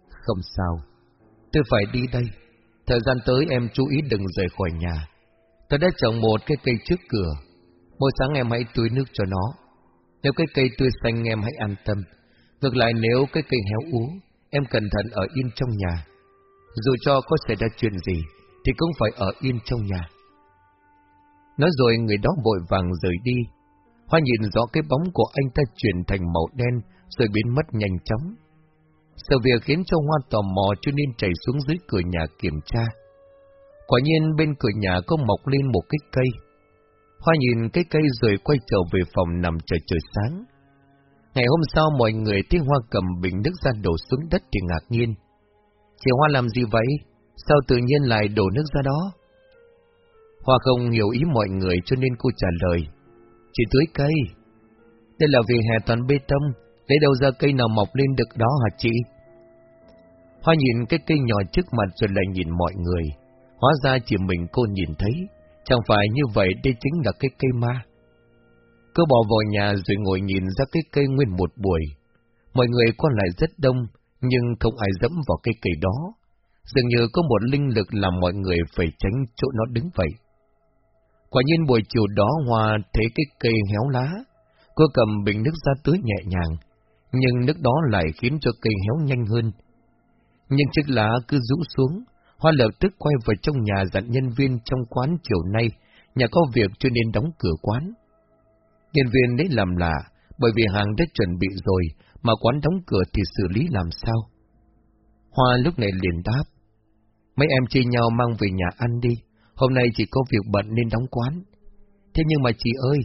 Speaker 1: Không sao. Tôi phải đi đây. Thời gian tới em chú ý đừng rời khỏi nhà. Tôi đã trồng một cái cây trước cửa. Mỗi sáng em hãy tưới nước cho nó. Nếu cái cây tươi xanh em hãy an tâm. Ngược lại nếu cái cây héo úa, em cẩn thận ở yên trong nhà. Dù cho có xảy ra chuyện gì, thì cũng phải ở yên trong nhà. Nói rồi người đó vội vàng rời đi. Hoa nhìn rõ cái bóng của anh ta chuyển thành màu đen, rồi biến mất nhanh chóng. Sự việc khiến cho Hoa tò mò cho nên chạy xuống dưới cửa nhà kiểm tra. Quả nhiên bên cửa nhà có mọc lên một cái cây. Hoa nhìn cái cây rồi quay trở về phòng nằm chờ trời sáng. Ngày hôm sau mọi người tiếng Hoa cầm bình nước ra đổ xuống đất thì ngạc nhiên. Chị Hoa làm gì vậy? Sao tự nhiên lại đổ nước ra đó? Hoa không hiểu ý mọi người cho nên cô trả lời. Chị tưới cây. Đây là vì hè toàn bê tông, lấy đâu ra cây nào mọc lên được đó hả chị? Hoa nhìn cái cây nhỏ trước mặt rồi lại nhìn mọi người. Hóa ra chỉ mình cô nhìn thấy, chẳng phải như vậy đây chính là cái cây ma. Cô bỏ vào nhà rồi ngồi nhìn ra cái cây nguyên một buổi. Mọi người qua lại rất đông, nhưng không ai dẫm vào cây cây đó. Dường như có một linh lực làm mọi người phải tránh chỗ nó đứng vậy. Quả nhiên buổi chiều đó Hoa thấy cái cây héo lá. Cô cầm bình nước ra tưới nhẹ nhàng, nhưng nước đó lại khiến cho cây héo nhanh hơn. Nhưng chiếc lá cứ rũ xuống, Hoa lập tức quay vào trong nhà dặn nhân viên trong quán chiều nay, nhà có việc cho nên đóng cửa quán. Nhân viên lấy làm lạ, bởi vì hàng đã chuẩn bị rồi, mà quán đóng cửa thì xử lý làm sao? Hoa lúc này liền đáp. Mấy em chia nhau mang về nhà ăn đi, hôm nay chị có việc bận nên đóng quán. Thế nhưng mà chị ơi,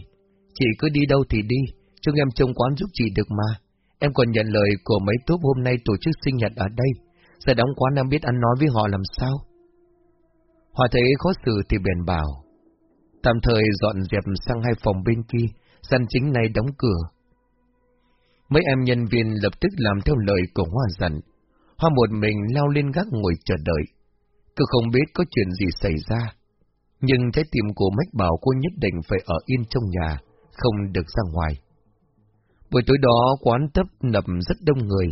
Speaker 1: chị cứ đi đâu thì đi, chúng em trông quán giúp chị được mà. Em còn nhận lời của mấy tốt hôm nay tổ chức sinh nhật ở đây, sẽ đóng quán em biết ăn nói với họ làm sao. Hoa thấy khó xử thì bèn bảo. Tạm thời dọn dẹp sang hai phòng bên kia, gian chính này đóng cửa. Mấy em nhân viên lập tức làm theo lời của Hoa dặn. Hoa một mình lao lên gác ngồi chờ đợi. Cứ không biết có chuyện gì xảy ra. Nhưng trái tim của Mách bảo cô nhất định phải ở yên trong nhà, không được ra ngoài. Buổi tối đó quán tấp nập rất đông người,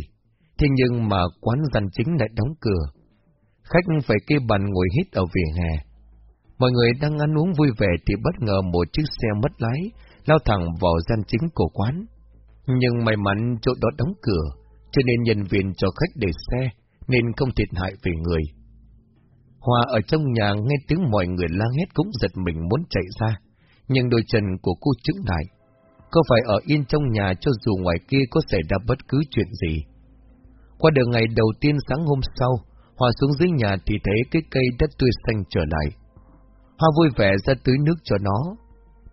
Speaker 1: thế nhưng mà quán gian chính lại đóng cửa. Khách phải kê bàn ngồi hít ở vỉa hè. Mọi người đang ăn uống vui vẻ thì bất ngờ một chiếc xe mất lái lao thẳng vào gian chính của quán. Nhưng may mắn chỗ đó đóng cửa, cho nên nhân viên cho khách để xe, nên không thiệt hại về người. Hòa ở trong nhà nghe tiếng mọi người la hét cũng giật mình muốn chạy ra, nhưng đôi chân của cô chứng lại. Cô phải ở yên trong nhà cho dù ngoài kia có xảy ra bất cứ chuyện gì. Qua đường ngày đầu tiên sáng hôm sau, Hòa xuống dưới nhà thì thấy cái cây đất tươi xanh trở lại. Hoa vui vẻ ra tưới nước cho nó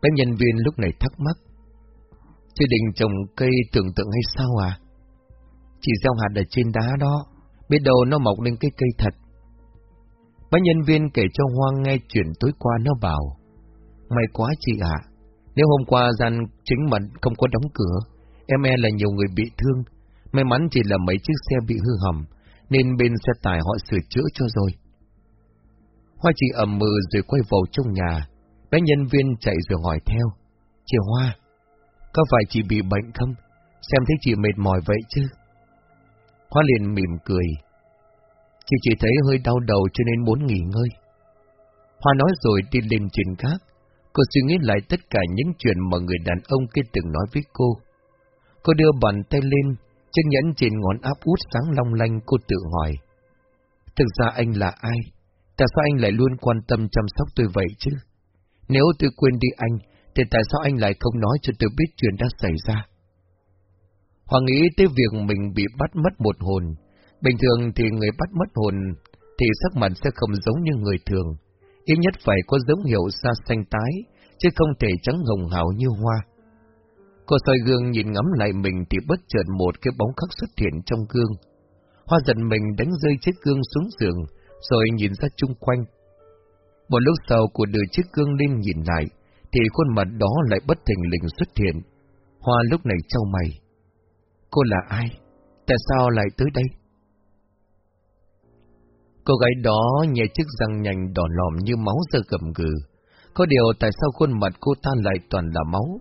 Speaker 1: các nhân viên lúc này thắc mắc. Chị định trồng cây tưởng tượng hay sao à? Chị gieo hạt ở trên đá đó, biết đâu nó mọc lên cái cây thật. Bác nhân viên kể cho Hoang nghe chuyện tối qua nó bảo. May quá chị ạ, nếu hôm qua gian chính mận không có đóng cửa, em e là nhiều người bị thương. May mắn chỉ là mấy chiếc xe bị hư hỏng, nên bên xe tải họ sửa chữa cho rồi. Hoa chị ẩm mừ rồi quay vào trong nhà, bé nhân viên chạy rồi hỏi theo. Chị Hoa, có phải chị bị bệnh không? Xem thấy chị mệt mỏi vậy chứ? Hoa liền mỉm cười. Chị chỉ thấy hơi đau đầu cho nên muốn nghỉ ngơi. Hoa nói rồi đi lên trên khác. Cô suy nghĩ lại tất cả những chuyện mà người đàn ông kia từng nói với cô. Cô đưa bàn tay lên, chiếc nhẫn trên ngón áp út sáng long lanh cô tự hỏi. Thực ra anh là ai? Tại sao anh lại luôn quan tâm chăm sóc tôi vậy chứ? Nếu tôi quên đi anh, thì tại sao anh lại không nói cho tôi biết chuyện đã xảy ra? Hoàng nghĩ tới việc mình bị bắt mất một hồn. Bình thường thì người bắt mất hồn thì sắc mặt sẽ không giống như người thường. Ít nhất phải có dấu hiệu xa xanh tái, chứ không thể trắng hồng hào như hoa. Cô soi gương nhìn ngắm lại mình thì bất chợt một cái bóng khắc xuất hiện trong gương. Hoa giận mình đánh rơi chiếc gương xuống giường, rồi nhìn ra chung quanh. Một lúc sau của đưa chiếc gương lên nhìn lại, thì khuôn mặt đó lại bất thình lình xuất hiện. Hoa lúc này trao mày. Cô là ai? Tại sao lại tới đây? Cô gái đó nhẹ chiếc răng nhành đỏ lòm như máu giờ gầm gừ. Có điều tại sao khuôn mặt cô ta lại toàn là máu?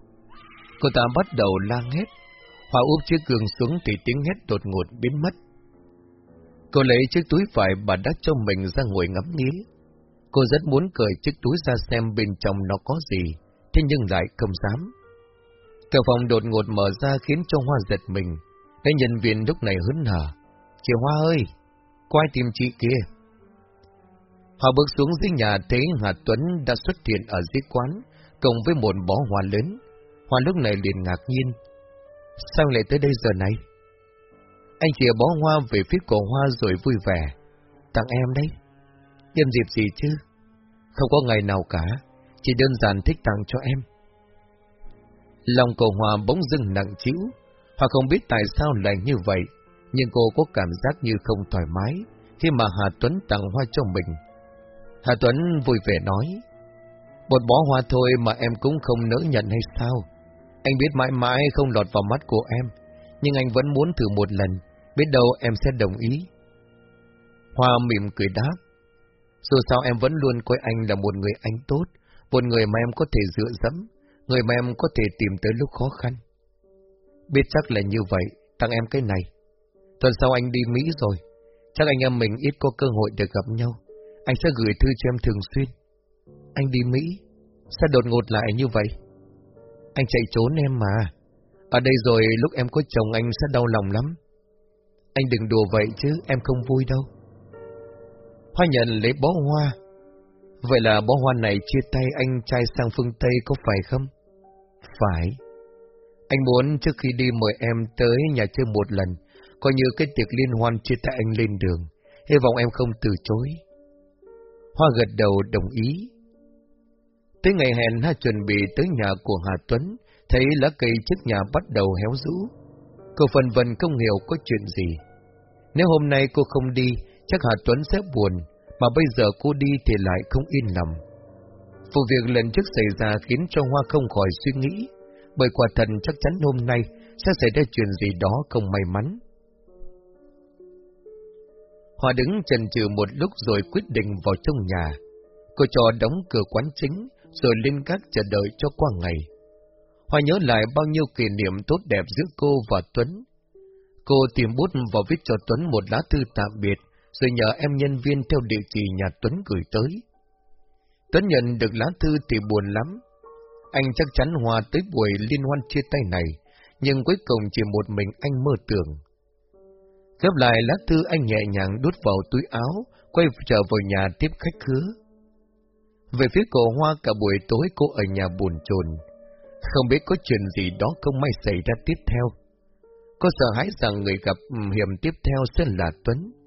Speaker 1: Cô ta bắt đầu la hét. Hoa úp chiếc gương xuống thì tiếng hét đột ngột biến mất. Cô lấy chiếc túi vải bà đắt cho mình ra ngồi ngắm nghía. Cô rất muốn cởi chiếc túi ra xem bên trong nó có gì, thế nhưng lại không dám. Cửa phòng đột ngột mở ra khiến cho Hoa giật mình. Cái nhân viên lúc này hứng hở. Chị Hoa ơi, quay tìm chị kia. Họ bước xuống dưới nhà thấy Hà Tuấn đã xuất hiện ở dưới quán, cùng với một bó hoa lớn. Hoa lúc này liền ngạc nhiên. Sao lại tới đây giờ này? Anh chìa bó hoa về phía cổ hoa rồi vui vẻ. Tặng em đấy. Nhân dịp gì chứ? Không có ngày nào cả, chỉ đơn giản thích tặng cho em. Lòng cổ hòa bỗng dưng nặng chịu, hoặc không biết tại sao lại như vậy, nhưng cô có cảm giác như không thoải mái khi mà Hà Tuấn tặng hoa cho mình. Hà Tuấn vui vẻ nói, một bó hoa thôi mà em cũng không nỡ nhận hay sao? Anh biết mãi mãi không lọt vào mắt của em, nhưng anh vẫn muốn thử một lần, biết đâu em sẽ đồng ý. Hoa mỉm cười đáp, dù sao em vẫn luôn coi anh là một người anh tốt, một người mà em có thể dựa dẫm, người mà em có thể tìm tới lúc khó khăn. Biết chắc là như vậy, tặng em cái này. Tuần sau anh đi Mỹ rồi, chắc anh em mình ít có cơ hội được gặp nhau. Anh sẽ gửi thư cho em thường xuyên. Anh đi Mỹ? Sao đột ngột lại như vậy? Anh chạy trốn em mà. Ở đây rồi lúc em có chồng anh sẽ đau lòng lắm. Anh đừng đùa vậy chứ, em không vui đâu. Hoa nhận lấy bó hoa. Vậy là bó hoa này chia tay anh trai sang phương Tây có phải không? Phải. Anh muốn trước khi đi mời em tới nhà chơi một lần, coi như cái tiệc liên hoan chia tay anh lên đường. Hy vọng em không từ chối. Hoa gật đầu đồng ý. Tới ngày hẹn Hà chuẩn bị tới nhà của Hà Tuấn, thấy lá cây trước nhà bắt đầu héo rũ. Cô phần vần không hiểu có chuyện gì. Nếu hôm nay cô không đi, chắc Hà Tuấn sẽ buồn, mà bây giờ cô đi thì lại không yên lòng. Vụ việc lần trước xảy ra khiến cho Hoa không khỏi suy nghĩ, bởi quả thần chắc chắn hôm nay sẽ xảy ra chuyện gì đó không may mắn. Hoa đứng chần chừ một lúc rồi quyết định vào trong nhà. Cô cho đóng cửa quán chính, rồi lên các chờ đợi cho qua ngày. Hoa nhớ lại bao nhiêu kỷ niệm tốt đẹp giữa cô và Tuấn. Cô tìm bút và viết cho Tuấn một lá thư tạm biệt, rồi nhờ em nhân viên theo địa chỉ nhà Tuấn gửi tới. Tuấn nhận được lá thư thì buồn lắm. Anh chắc chắn hòa tới buổi liên hoan chia tay này, nhưng cuối cùng chỉ một mình anh mơ tưởng. Gấp lại lá thư anh nhẹ nhàng đút vào túi áo, quay trở vào nhà tiếp khách khứa. Về phía cổ Hoa cả buổi tối cô ở nhà buồn chồn, không biết có chuyện gì đó không may xảy ra tiếp theo. Cô sợ hãi rằng người gặp hiểm tiếp theo sẽ là Tuấn.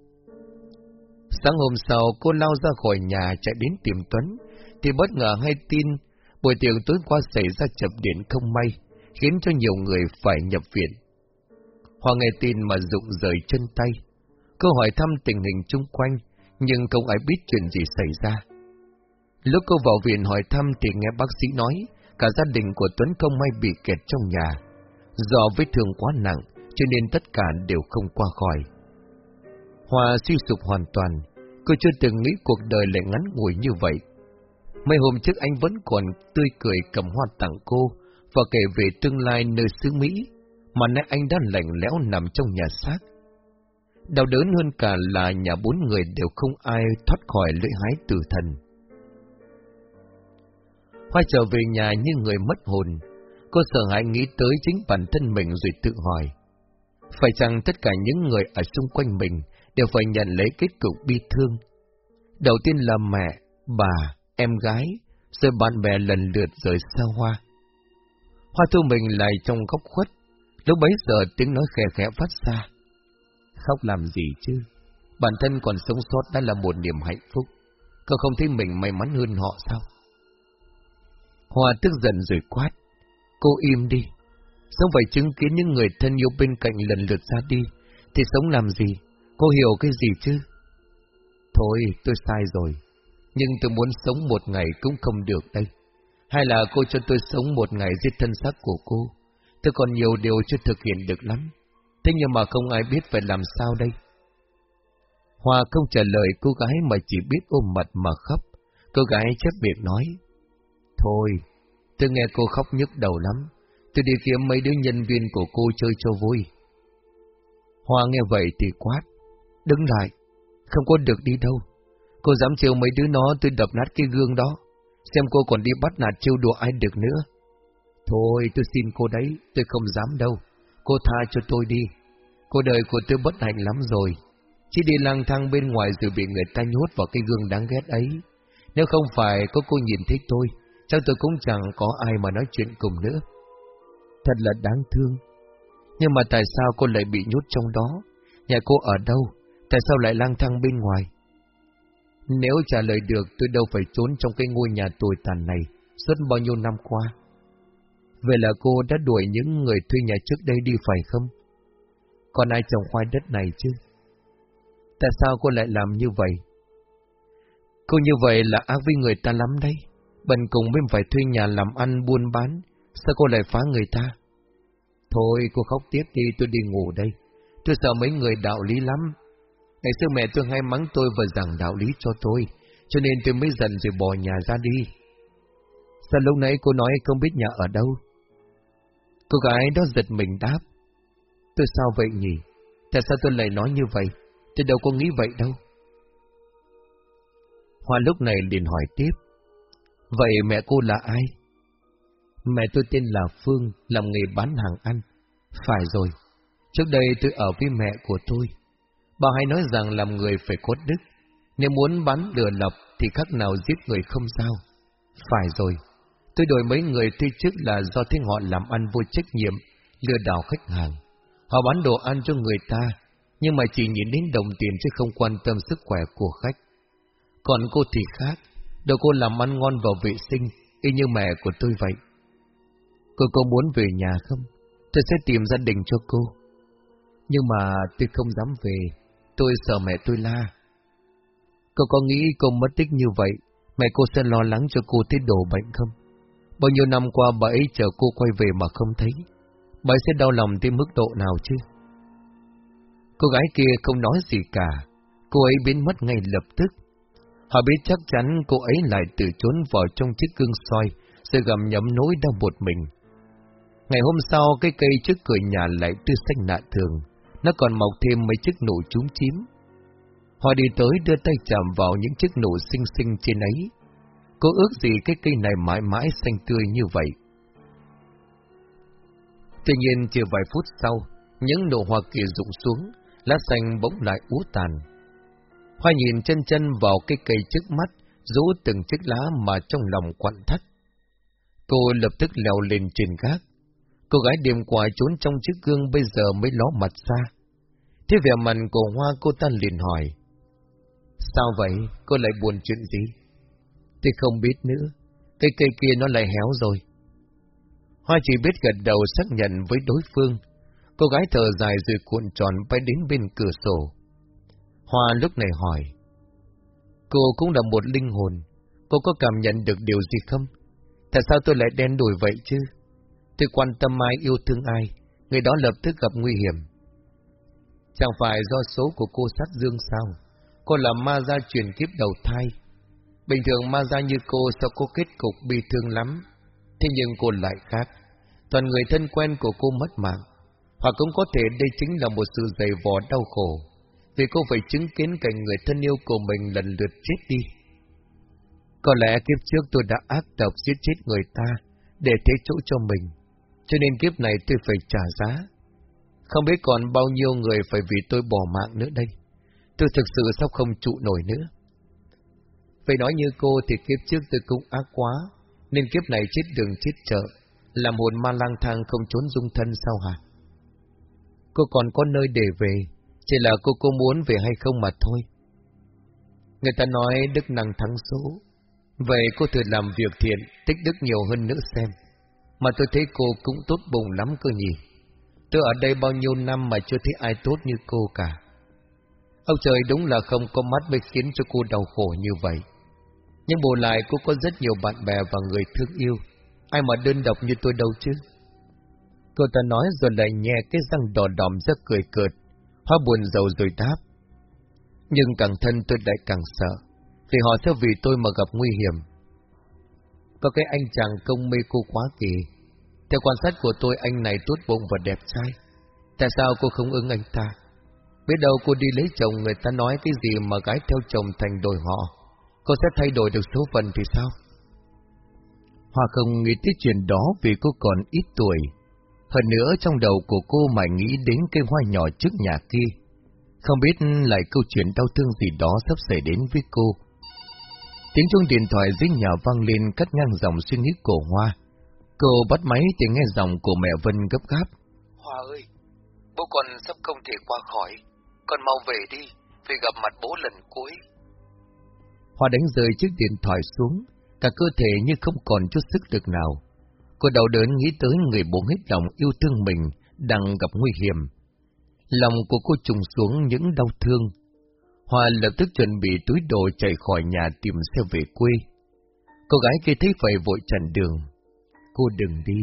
Speaker 1: Sáng hôm sau, cô lao ra khỏi nhà chạy đến tìm Tuấn, thì bất ngờ hay tin buổi tiệc tối qua xảy ra chập điện không may, khiến cho nhiều người phải nhập viện. Hoa nghe tin mà rụng rời chân tay. Cô hỏi thăm tình hình chung quanh, nhưng không ai biết chuyện gì xảy ra. Lúc cô vào viện hỏi thăm thì nghe bác sĩ nói, cả gia đình của Tuấn không may bị kẹt trong nhà. Do vết thương quá nặng, cho nên tất cả đều không qua khỏi. Hoa suy sụp hoàn toàn, cô chưa từng nghĩ cuộc đời lại ngắn ngủi như vậy. Mấy hôm trước anh vẫn còn tươi cười cầm hoa tặng cô và kể về tương lai nơi xứ Mỹ, mà nay anh đã lạnh lẽo nằm trong nhà xác. Đau đớn hơn cả là nhà bốn người đều không ai thoát khỏi lưỡi hái tử thần. Hoa trở về nhà như người mất hồn, cô sợ hãi nghĩ tới chính bản thân mình rồi tự hỏi. Phải chăng tất cả những người ở xung quanh mình đều phải nhận lấy kết cục bi thương? Đầu tiên là mẹ, bà, em gái, rồi bạn bè lần lượt rời xa Hoa. Hoa thu mình lại trong góc khuất, lúc bấy giờ tiếng nói khẽ khẽ phát ra. Khóc làm gì chứ? Bản thân còn sống sót đã là một niềm hạnh phúc. Cô không thấy mình may mắn hơn họ sao? Hoa tức giận rồi quát. Cô im đi. Sống phải chứng kiến những người thân yêu bên cạnh lần lượt ra đi, thì sống làm gì? Cô hiểu cái gì chứ? Thôi, tôi sai rồi. Nhưng tôi muốn sống một ngày cũng không được đây. Hay là cô cho tôi sống một ngày giết thân xác của cô? Tôi còn nhiều điều chưa thực hiện được lắm. Thế nhưng mà không ai biết phải làm sao đây. Hoa không trả lời cô gái mà chỉ biết ôm mặt mà khóc. Cô gái chép miệng nói. Thôi, tôi nghe cô khóc nhức đầu lắm. Tôi đi kiếm mấy đứa nhân viên của cô chơi cho vui. Hoa nghe vậy thì quát. Đứng lại, không có được đi đâu. Cô dám trêu mấy đứa nó tôi đập nát cái gương đó. Xem cô còn đi bắt nạt trêu đùa ai được nữa. Thôi tôi xin cô đấy, tôi không dám đâu. Cô tha cho tôi đi. Cô đời của tôi bất hạnh lắm rồi. Chỉ đi lang thang bên ngoài rồi bị người ta nhốt vào cái gương đáng ghét ấy. Nếu không phải có cô nhìn thấy tôi, chắc tôi cũng chẳng có ai mà nói chuyện cùng nữa. Thật là đáng thương. Nhưng mà tại sao cô lại bị nhốt trong đó? Nhà cô ở đâu? Tại sao lại lang thang bên ngoài? Nếu trả lời được tôi đâu phải trốn trong cái ngôi nhà tồi tàn này suốt bao nhiêu năm qua. Vậy là cô đã đuổi những người thuê nhà trước đây đi phải không? Còn ai trồng khoai đất này chứ? Tại sao cô lại làm như vậy? Cô như vậy là ác với người ta lắm đấy. Bần cùng mới phải thuê nhà làm ăn buôn bán, sao cô lại phá người ta? Thôi, cô khóc tiếp đi, tôi đi ngủ đây. Tôi sợ mấy người đạo lý lắm. Ngày xưa mẹ tôi hay mắng tôi và giảng đạo lý cho tôi, cho nên tôi mới giận rồi bỏ nhà ra đi. Sao lúc nãy cô nói không biết nhà ở đâu? Cô gái đó giật mình đáp. Tôi sao vậy nhỉ? Tại sao tôi lại nói như vậy? Tôi đâu có nghĩ vậy đâu. Hoa lúc này liền hỏi tiếp. Vậy mẹ cô là ai? Mẹ tôi tên là Phương, làm nghề bán hàng ăn. Phải rồi, trước đây tôi ở với mẹ của tôi. Bà hay nói rằng làm người phải cốt đức. Nếu muốn bán lừa lọc thì khác nào giết người không sao. Phải rồi, tôi đổi mấy người tuy trước là do thấy họ làm ăn vô trách nhiệm, lừa đảo khách hàng. Họ bán đồ ăn cho người ta, nhưng mà chỉ nhìn đến đồng tiền chứ không quan tâm sức khỏe của khách. Còn cô thì khác, đồ cô làm ăn ngon vào vệ sinh, y như mẹ của tôi vậy. Cô có muốn về nhà không? Tôi sẽ tìm gia đình cho cô. Nhưng mà tôi không dám về, tôi sợ mẹ tôi la. Cô có nghĩ cô mất tích như vậy, mẹ cô sẽ lo lắng cho cô tới đổ bệnh không? Bao nhiêu năm qua bà ấy chờ cô quay về mà không thấy, bà ấy sẽ đau lòng tới mức độ nào chứ? Cô gái kia không nói gì cả, cô ấy biến mất ngay lập tức. Họ biết chắc chắn cô ấy lại tự trốn vào trong chiếc gương soi, rồi gầm nhấm nỗi đau một mình. Ngày hôm sau, cái cây trước cửa nhà lại tươi xanh nạ thường, nó còn mọc thêm mấy chiếc nụ trúng chím. Họ đi tới đưa tay chạm vào những chiếc nụ xinh xinh trên ấy. Cô ước gì cái cây này mãi mãi xanh tươi như vậy. Tuy nhiên, chỉ vài phút sau, những nụ hoa kia rụng xuống, lá xanh bỗng lại ú tàn. Hoa nhìn chân chân vào cái cây trước mắt, rũ từng chiếc lá mà trong lòng quặn thắt. Cô lập tức leo lên trên gác, Cô gái đêm qua trốn trong chiếc gương bây giờ mới ló mặt ra. Thế vẻ mặt của Hoa cô ta liền hỏi. Sao vậy? Cô lại buồn chuyện gì? Tôi không biết nữa. Cây cây kia nó lại héo rồi. Hoa chỉ biết gật đầu xác nhận với đối phương. Cô gái thở dài rồi cuộn tròn bay đến bên cửa sổ. Hoa lúc này hỏi. Cô cũng là một linh hồn. Cô có cảm nhận được điều gì không? Tại sao tôi lại đen đuổi vậy chứ? Tôi quan tâm ai yêu thương ai, người đó lập tức gặp nguy hiểm. Chẳng phải do số của cô sát dương sao? Cô là ma gia truyền kiếp đầu thai. Bình thường ma gia như cô sao cô kết cục bi thương lắm. Thế nhưng cô lại khác. Toàn người thân quen của cô mất mạng. Hoặc cũng có thể đây chính là một sự dày vò đau khổ. Vì cô phải chứng kiến cảnh người thân yêu của mình lần lượt chết đi. Có lẽ kiếp trước tôi đã ác độc giết chết người ta để thế chỗ cho mình cho nên kiếp này tôi phải trả giá. Không biết còn bao nhiêu người phải vì tôi bỏ mạng nữa đây. Tôi thực sự sắp không trụ nổi nữa. Phải nói như cô thì kiếp trước tôi cũng ác quá, nên kiếp này chết đường chết chợ, làm hồn ma lang thang không trốn dung thân sao hả? Cô còn có nơi để về, chỉ là cô cô muốn về hay không mà thôi. Người ta nói đức năng thắng số, vậy cô thử làm việc thiện, tích đức nhiều hơn nữa xem. Mà tôi thấy cô cũng tốt bụng lắm cơ nhỉ. Tôi ở đây bao nhiêu năm mà chưa thấy ai tốt như cô cả. Ông trời đúng là không có mắt mới khiến cho cô đau khổ như vậy. Nhưng bù lại cô có rất nhiều bạn bè và người thương yêu. Ai mà đơn độc như tôi đâu chứ. Cô ta nói rồi lại nhẹ cái răng đỏ đỏ rất cười cợt. Hoa buồn giàu rồi đáp. Nhưng càng thân tôi lại càng sợ. Vì họ sẽ vì tôi mà gặp nguy hiểm. Có cái anh chàng công mê cô quá kỳ. Theo quan sát của tôi, anh này tốt bụng và đẹp trai. Tại sao cô không ứng anh ta? Biết đâu cô đi lấy chồng, người ta nói cái gì mà gái theo chồng thành đổi họ. Cô sẽ thay đổi được số phận thì sao? Hoa không nghĩ tới chuyện đó vì cô còn ít tuổi. Hơn nữa, trong đầu của cô mãi nghĩ đến cây hoa nhỏ trước nhà kia. Không biết lại câu chuyện đau thương gì đó sắp xảy đến với cô. Tiếng chuông điện thoại dưới nhà vang lên cắt ngang dòng suy nghĩ của Hoa. Cô bắt máy thì nghe giọng của mẹ Vân gấp gáp.
Speaker 2: Hoa ơi, bố con sắp không thể qua khỏi. Con mau về đi, vì gặp mặt bố lần cuối.
Speaker 1: Hoa đánh rơi chiếc điện thoại xuống, cả cơ thể như không còn chút sức lực nào. Cô đau đớn nghĩ tới người bố hết lòng yêu thương mình đang gặp nguy hiểm. Lòng của cô trùng xuống những đau thương, Hoa lập tức chuẩn bị túi đồ chạy khỏi nhà tìm xe về quê. Cô gái kia thấy vậy vội chặn đường. Cô đừng đi,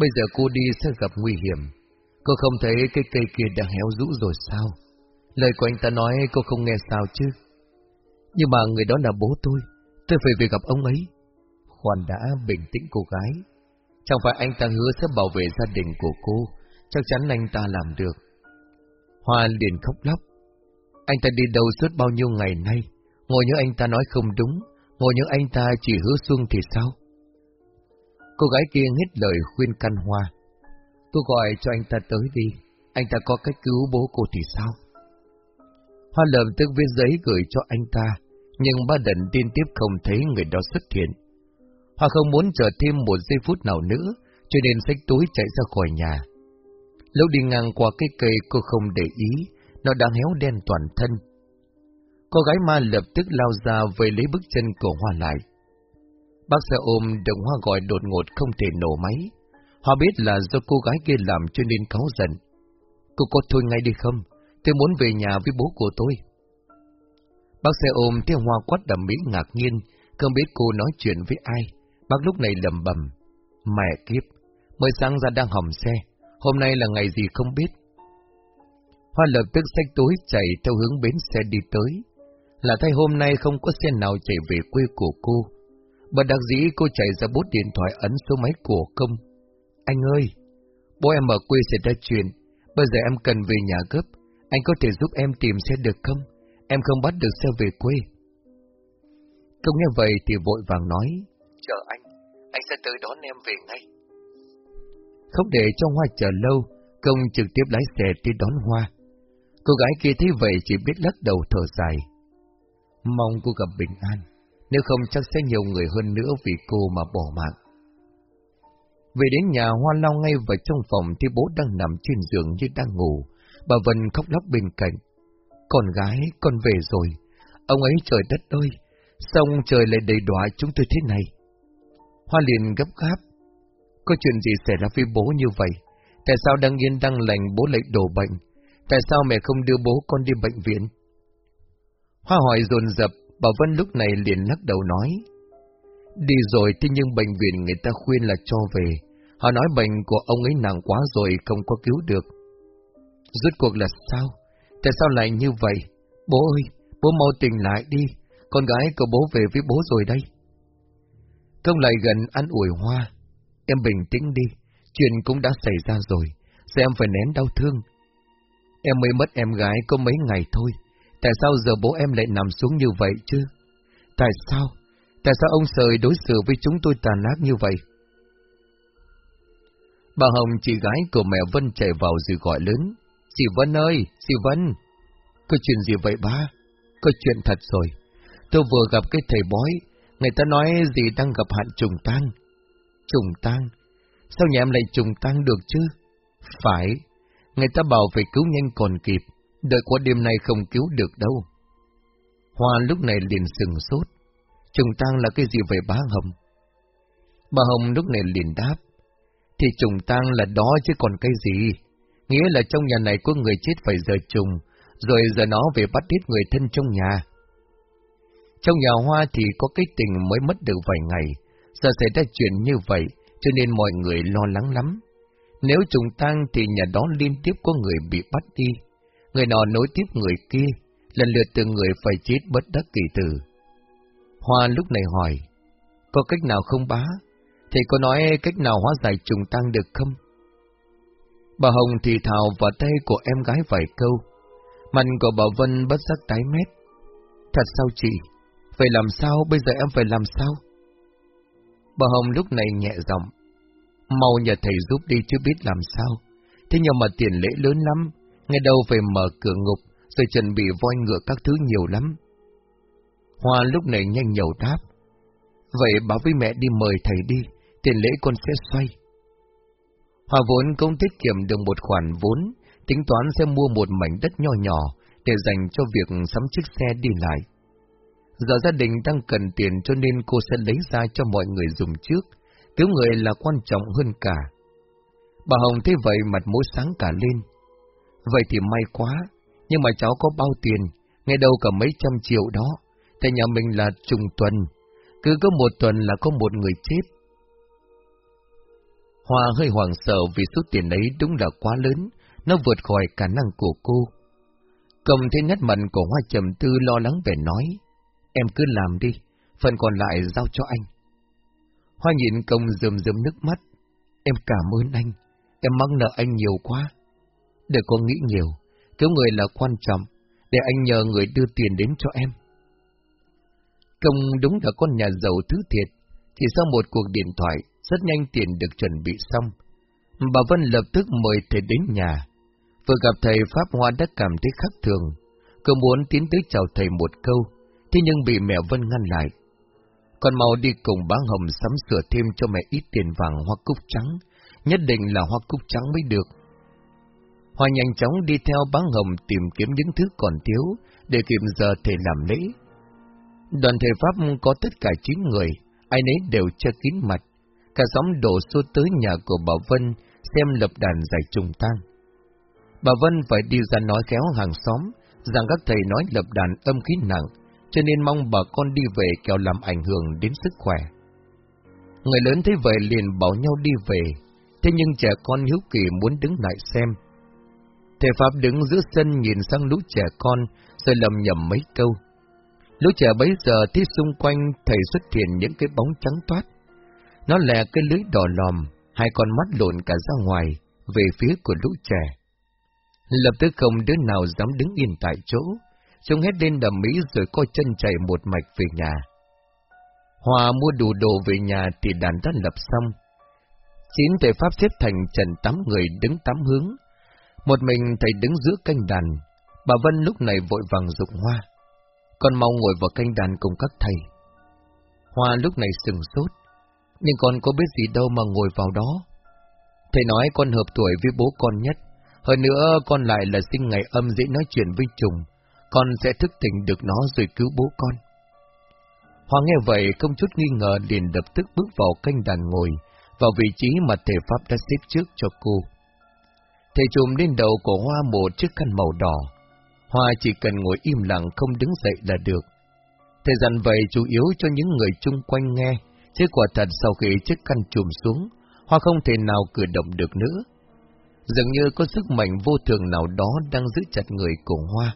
Speaker 1: bây giờ cô đi sẽ gặp nguy hiểm. Cô không thấy cái cây kia đã héo rũ rồi sao? Lời của anh ta nói cô không nghe sao chứ? Nhưng mà người đó là bố tôi, tôi phải về gặp ông ấy. Khoan đã bình tĩnh cô gái. Chẳng phải anh ta hứa sẽ bảo vệ gia đình của cô, chắc chắn anh ta làm được. Hoa liền khóc lóc. Anh ta đi đâu suốt bao nhiêu ngày nay, ngồi nhớ anh ta nói không đúng, Ngồi nhớ anh ta chỉ hứa xuông thì sao? Cô gái kia hết lời khuyên căn hoa. Cô gọi cho anh ta tới đi, anh ta có cách cứu bố cô thì sao? Hoa lầm tức viết giấy gửi cho anh ta, nhưng ba đần tin tiếp không thấy người đó xuất hiện. Hoa không muốn chờ thêm một giây phút nào nữa, cho nên xách túi chạy ra khỏi nhà. Lúc đi ngang qua cái cây cô không để ý, nó đang héo đen toàn thân. Cô gái ma lập tức lao ra về lấy bức chân của Hoa lại. Bác xe ôm đồng Hoa gọi đột ngột không thể nổ máy. Hoa biết là do cô gái kia làm cho nên cáu giận. Cô có thôi ngay đi không? Tôi muốn về nhà với bố của tôi. Bác xe ôm theo Hoa quát đầm mỹ ngạc nhiên, không biết cô nói chuyện với ai. Bác lúc này lầm bầm. Mẹ kiếp, mới sáng ra đang hỏng xe, hôm nay là ngày gì không biết. Hoa lập tức xách túi chạy theo hướng bến xe đi tới. Là thay hôm nay không có xe nào chạy về quê của cô. Bà đặc dĩ cô chạy ra bút điện thoại ấn số máy của công. Anh ơi, bố em ở quê sẽ ra chuyện, bây giờ em cần về nhà gấp, anh có thể giúp em tìm xe được không? Em không bắt được xe về quê. Công nghe vậy thì vội vàng nói.
Speaker 2: Chờ anh, anh sẽ tới đón em về ngay.
Speaker 1: Không để cho Hoa chờ lâu, công trực tiếp lái xe đi đón Hoa. Cô gái kia thấy vậy chỉ biết lắc đầu thở dài. Mong cô gặp bình an, nếu không chắc sẽ nhiều người hơn nữa vì cô mà bỏ mạng. Về đến nhà Hoa lao ngay vào trong phòng thì bố đang nằm trên giường như đang ngủ, bà Vân khóc lóc bên cạnh. Con gái, con về rồi. Ông ấy trời đất ơi, sao trời lại đầy đọa chúng tôi thế này? Hoa liền gấp gáp. Có chuyện gì xảy ra với bố như vậy? Tại sao đang yên đang lành bố lại đổ bệnh? Tại sao mẹ không đưa bố con đi bệnh viện? Hoa hỏi dồn dập, bà Vân lúc này liền lắc đầu nói. Đi rồi thế nhưng bệnh viện người ta khuyên là cho về. Họ nói bệnh của ông ấy nặng quá rồi không có cứu được. Rốt cuộc là sao? Tại sao lại như vậy? Bố ơi, bố mau tỉnh lại đi. Con gái của bố về với bố rồi đây. Công lại gần ăn ủi hoa. Em bình tĩnh đi. Chuyện cũng đã xảy ra rồi. sẽ em phải nén đau thương? Em mới mất em gái có mấy ngày thôi. Tại sao giờ bố em lại nằm xuống như vậy chứ? Tại sao? Tại sao ông Sời đối xử với chúng tôi tàn ác như vậy? Bà Hồng, chị gái của mẹ Vân chạy vào rồi gọi lớn. Chị Vân ơi, chị Vân! Có chuyện gì vậy ba? Có chuyện thật rồi. Tôi vừa gặp cái thầy bói, người ta nói gì đang gặp hạn trùng tang. Trùng tang? Sao nhà em lại trùng tang được chứ? Phải, người ta bảo phải cứu nhanh còn kịp, đợi qua đêm nay không cứu được đâu. Hoa lúc này liền sừng sốt. Trùng tang là cái gì vậy bá Hồng? Bà Hồng lúc này liền đáp. Thì trùng tang là đó chứ còn cái gì? Nghĩa là trong nhà này có người chết phải giờ trùng, rồi giờ nó về bắt hết người thân trong nhà. Trong nhà Hoa thì có cái tình mới mất được vài ngày, giờ xảy ra chuyện như vậy, cho nên mọi người lo lắng lắm. Nếu trùng tang thì nhà đó liên tiếp có người bị bắt đi, người nọ nối tiếp người kia, lần lượt từng người phải chết bất đắc kỳ tử. Hoa lúc này hỏi, có cách nào không bá? Thầy có nói cách nào hóa giải trùng tăng được không? Bà Hồng thì thào vào tay của em gái vài câu. Mặt của bà Vân bất sắc tái mét. Thật sao chị? phải làm sao? Bây giờ em phải làm sao? Bà Hồng lúc này nhẹ giọng. Mau nhờ thầy giúp đi chứ biết làm sao. Thế nhưng mà tiền lễ lớn lắm. Ngay đâu phải mở cửa ngục, rồi chuẩn bị voi ngựa các thứ nhiều lắm. Hoa lúc này nhanh nhầu đáp. Vậy bảo với mẹ đi mời thầy đi, tiền lễ con sẽ xoay. Hoa vốn cũng tiết kiệm được một khoản vốn, tính toán sẽ mua một mảnh đất nho nhỏ để dành cho việc sắm chiếc xe đi lại. Giờ gia đình đang cần tiền cho nên cô sẽ lấy ra cho mọi người dùng trước, cứu người là quan trọng hơn cả. Bà Hồng thấy vậy mặt mũi sáng cả lên. Vậy thì may quá, nhưng mà cháu có bao tiền, ngay đâu cả mấy trăm triệu đó, tại nhà mình là trùng tuần, cứ có một tuần là có một người chết. Hoa hơi hoảng sợ vì số tiền ấy đúng là quá lớn, nó vượt khỏi khả năng của cô. Cầm thấy nét mặt của Hoa trầm tư lo lắng về nói, em cứ làm đi, phần còn lại giao cho anh. Hoa nhìn công rơm rơm nước mắt, em cảm ơn anh, em mắc nợ anh nhiều quá. Đừng có nghĩ nhiều, cứu người là quan trọng, để anh nhờ người đưa tiền đến cho em. Công đúng là con nhà giàu thứ thiệt, chỉ sau một cuộc điện thoại, rất nhanh tiền được chuẩn bị xong. Bà Vân lập tức mời thầy đến nhà. Vừa gặp thầy Pháp Hoa đã cảm thấy khác thường. Cô muốn tiến tới chào thầy một câu, thế nhưng bị mẹ Vân ngăn lại. Con mau đi cùng bá Hồng sắm sửa thêm cho mẹ ít tiền vàng hoa cúc trắng, nhất định là hoa cúc trắng mới được. Hoa nhanh chóng đi theo bá Hồng tìm kiếm những thứ còn thiếu, để kịp giờ thể làm lễ. Đoàn thầy Pháp có tất cả 9 người, ai nấy đều che kín mặt. Cả xóm đổ xô tới nhà của bà Vân xem lập đàn giải trùng tang. Bà Vân phải đi ra nói khéo hàng xóm, rằng các thầy nói lập đàn âm khí nặng, cho nên mong bà con đi về kẻo làm ảnh hưởng đến sức khỏe. Người lớn thấy vậy liền bảo nhau đi về, thế nhưng trẻ con hiếu kỳ muốn đứng lại xem. Thầy Pháp đứng giữa sân nhìn sang lũ trẻ con, rồi lầm nhầm mấy câu. Lũ trẻ bấy giờ thấy xung quanh thầy xuất hiện những cái bóng trắng toát. Nó lè cái lưới đỏ lòm, hai con mắt lộn cả ra ngoài, về phía của lũ trẻ. Lập tức không đứa nào dám đứng yên tại chỗ, chúng hết lên đầm mỹ rồi coi chân chạy một mạch về nhà. Hòa mua đủ đồ về nhà thì đàn đã lập xong. Chín thầy Pháp xếp thành trần tám người đứng tám hướng. Một mình thầy đứng giữa canh đàn, bà Vân lúc này vội vàng dụng hoa. Con mau ngồi vào canh đàn cùng các thầy. Hoa lúc này sừng sốt, nhưng con có biết gì đâu mà ngồi vào đó. Thầy nói con hợp tuổi với bố con nhất, hơn nữa con lại là sinh ngày âm dễ nói chuyện với trùng, con sẽ thức tỉnh được nó rồi cứu bố con. Hoa nghe vậy không chút nghi ngờ liền lập tức bước vào canh đàn ngồi, vào vị trí mà thầy Pháp đã xếp trước cho cô. Thầy trùm lên đầu của Hoa một chiếc khăn màu đỏ. Hoa chỉ cần ngồi im lặng không đứng dậy là được. Thầy dặn vậy chủ yếu cho những người chung quanh nghe, chứ quả thật sau khi chiếc khăn trùm xuống, Hoa không thể nào cử động được nữa. Dường như có sức mạnh vô thường nào đó đang giữ chặt người của Hoa.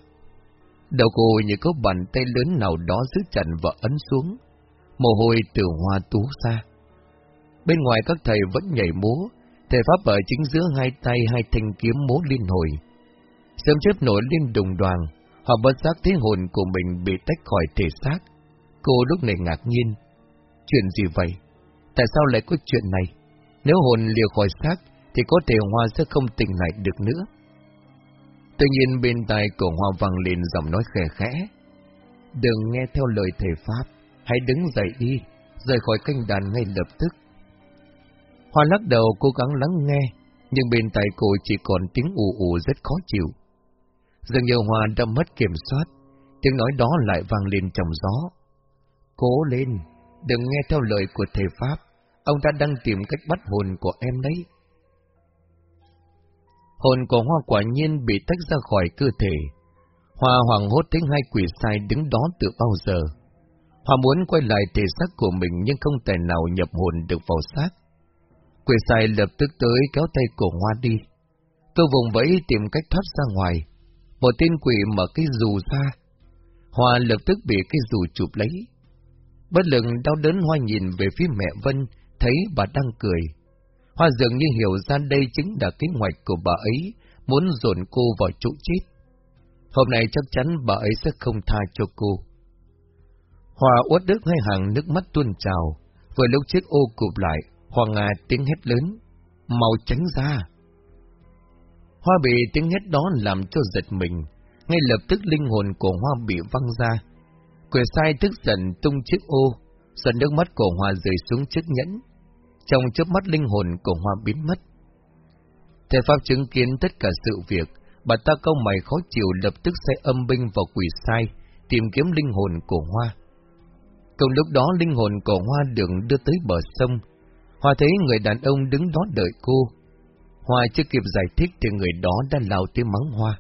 Speaker 1: Đầu cô như có bàn tay lớn nào đó giữ chặt và ấn xuống, mồ hôi từ Hoa tú ra. Bên ngoài các thầy vẫn nhảy múa, thể Pháp ở chính giữa hai tay hai thanh kiếm múa liên hồi. Sớm chớp nổi lên đùng đoàn, họ bất giác thấy hồn của mình bị tách khỏi thể xác. Cô lúc này ngạc nhiên. Chuyện gì vậy? Tại sao lại có chuyện này? Nếu hồn liều khỏi xác, thì có thể Hoa sẽ không tỉnh lại được nữa. Tự nhiên bên tai của Hoa vang lên giọng nói khẽ khẽ. Đừng nghe theo lời thầy Pháp, hãy đứng dậy đi, rời khỏi canh đàn ngay lập tức. Hoa lắc đầu cố gắng lắng nghe, nhưng bên tai cô chỉ còn tiếng ù ù rất khó chịu. Dường như Hoa đã mất kiểm soát, tiếng nói đó lại vang lên trong gió. Cố lên, đừng nghe theo lời của thầy Pháp, ông ta đang tìm cách bắt hồn của em đấy. Hồn của Hoa quả nhiên bị tách ra khỏi cơ thể. Hoa hoàng hốt thấy hai quỷ sai đứng đó từ bao giờ. Hoa muốn quay lại thể xác của mình nhưng không thể nào nhập hồn được vào xác. Quỷ sai lập tức tới kéo tay của Hoa đi. Cơ vùng vẫy tìm cách thoát ra ngoài. Một tên quỷ mở cái dù ra. Hoa lập tức bị cái dù chụp lấy. Bất lực đau đớn Hoa nhìn về phía mẹ Vân, thấy bà đang cười. Hoa dường như hiểu ra đây chính là kế hoạch của bà ấy, muốn dồn cô vào chỗ chết. Hôm nay chắc chắn bà ấy sẽ không tha cho cô. Hoa uất đức hai hàng nước mắt tuôn trào, vừa lúc chiếc ô cụp lại, Hoa Nga tiếng hét lớn, mau tránh ra. Hoa bị tiếng hét đó làm cho giật mình, ngay lập tức linh hồn của Hoa bị văng ra. Quỷ sai tức giận tung chiếc ô, giận nước mắt của Hoa rơi xuống chiếc nhẫn, trong chớp mắt linh hồn của Hoa biến mất. Thầy Pháp chứng kiến tất cả sự việc, bà ta câu mày khó chịu lập tức sẽ âm binh vào quỷ sai, tìm kiếm linh hồn của Hoa. Cùng lúc đó linh hồn của Hoa được đưa tới bờ sông. Hoa thấy người đàn ông đứng đó đợi cô. Hoa chưa kịp giải thích thì người đó đã lao tiếng mắng Hoa.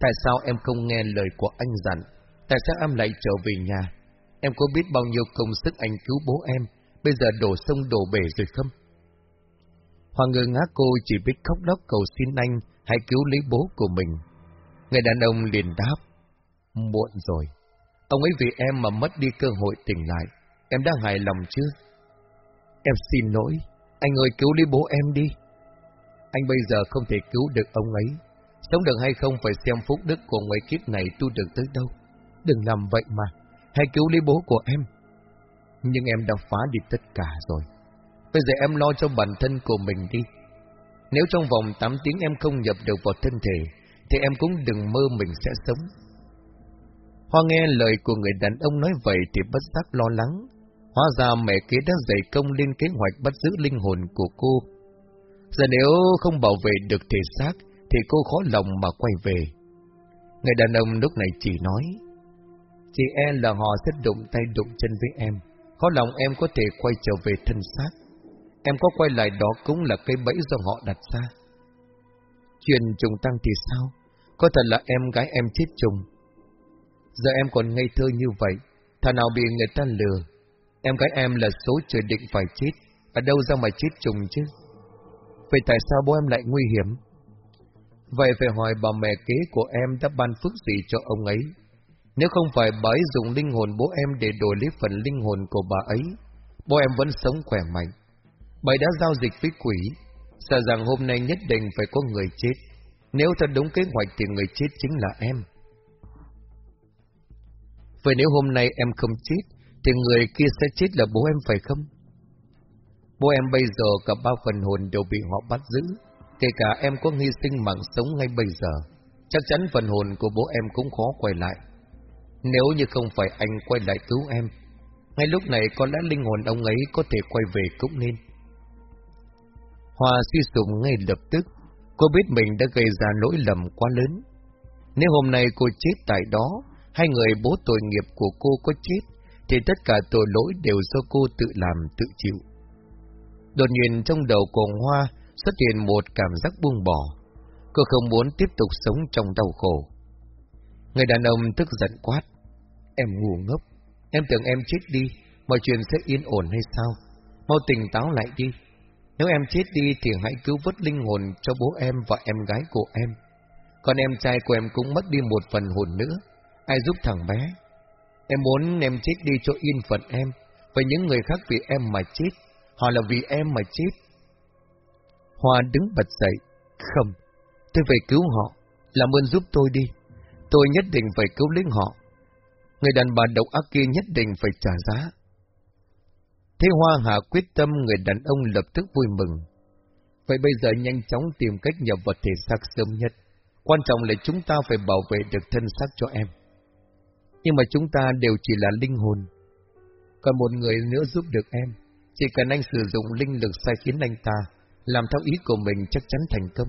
Speaker 1: Tại sao em không nghe lời của anh dặn? Tại sao em lại trở về nhà? Em có biết bao nhiêu công sức anh cứu bố em? bây giờ đổ sông đổ bể rồi không? Hoa ngơ ngác cô chỉ biết khóc lóc cầu xin anh hãy cứu lấy bố của mình. Người đàn ông liền đáp, muộn rồi. Ông ấy vì em mà mất đi cơ hội tỉnh lại, em đang hài lòng chứ? Em xin lỗi, anh ơi cứu lấy bố em đi. Anh bây giờ không thể cứu được ông ấy, sống được hay không phải xem phúc đức của người kiếp này tu được tới đâu. Đừng làm vậy mà, hãy cứu lấy bố của em. Nhưng em đã phá đi tất cả rồi. Bây giờ em lo cho bản thân của mình đi. Nếu trong vòng 8 tiếng em không nhập được vào thân thể, thì em cũng đừng mơ mình sẽ sống. Hoa nghe lời của người đàn ông nói vậy thì bất giác lo lắng. Hóa ra mẹ kế đã dày công lên kế hoạch bắt giữ linh hồn của cô. Giờ nếu không bảo vệ được thể xác, thì cô khó lòng mà quay về. Người đàn ông lúc này chỉ nói, Chị e là họ sẽ đụng tay đụng chân với em, khó lòng em có thể quay trở về thân xác. Em có quay lại đó cũng là cây bẫy do họ đặt ra. Chuyện trùng tăng thì sao? Có thật là em gái em chết trùng. Giờ em còn ngây thơ như vậy, thà nào bị người ta lừa. Em gái em là số trời định phải chết, ở đâu ra mà chết trùng chứ? Vậy tại sao bố em lại nguy hiểm? Vậy phải hỏi bà mẹ kế của em đã ban phước gì cho ông ấy? Nếu không phải bà ấy dùng linh hồn bố em để đổi lấy phần linh hồn của bà ấy, bố em vẫn sống khỏe mạnh. Bà ấy đã giao dịch với quỷ, sợ rằng hôm nay nhất định phải có người chết. Nếu thật đúng kế hoạch thì người chết chính là em. Vậy nếu hôm nay em không chết, thì người kia sẽ chết là bố em phải không? Bố em bây giờ cả ba phần hồn đều bị họ bắt giữ, kể cả em có hy sinh mạng sống ngay bây giờ, chắc chắn phần hồn của bố em cũng khó quay lại. Nếu như không phải anh quay lại cứu em, ngay lúc này có lẽ linh hồn ông ấy có thể quay về cũng nên. Hòa suy sụp ngay lập tức, cô biết mình đã gây ra lỗi lầm quá lớn. Nếu hôm nay cô chết tại đó, hai người bố tội nghiệp của cô có chết, thì tất cả tội lỗi đều do cô tự làm, tự chịu. Đột nhiên trong đầu của Hoa xuất hiện một cảm giác buông bỏ. Cô không muốn tiếp tục sống trong đau khổ. Người đàn ông tức giận quát. Em ngu ngốc. Em tưởng em chết đi, mọi chuyện sẽ yên ổn hay sao? Mau tỉnh táo lại đi. Nếu em chết đi thì hãy cứu vớt linh hồn cho bố em và em gái của em. Còn em trai của em cũng mất đi một phần hồn nữa. Ai giúp thằng bé? Em muốn em chết đi cho yên phận em. Và những người khác vì em mà chết. Họ là vì em mà chết. Hoa đứng bật dậy. Không, tôi phải cứu họ. Làm ơn giúp tôi đi. Tôi nhất định phải cứu lấy họ. Người đàn bà độc ác kia nhất định phải trả giá. Thế Hoa Hạ quyết tâm người đàn ông lập tức vui mừng. Vậy bây giờ nhanh chóng tìm cách nhập vật thể xác sớm nhất. Quan trọng là chúng ta phải bảo vệ được thân xác cho em. Nhưng mà chúng ta đều chỉ là linh hồn. Còn một người nữa giúp được em. Chỉ cần anh sử dụng linh lực sai khiến anh ta, làm theo ý của mình chắc chắn thành công.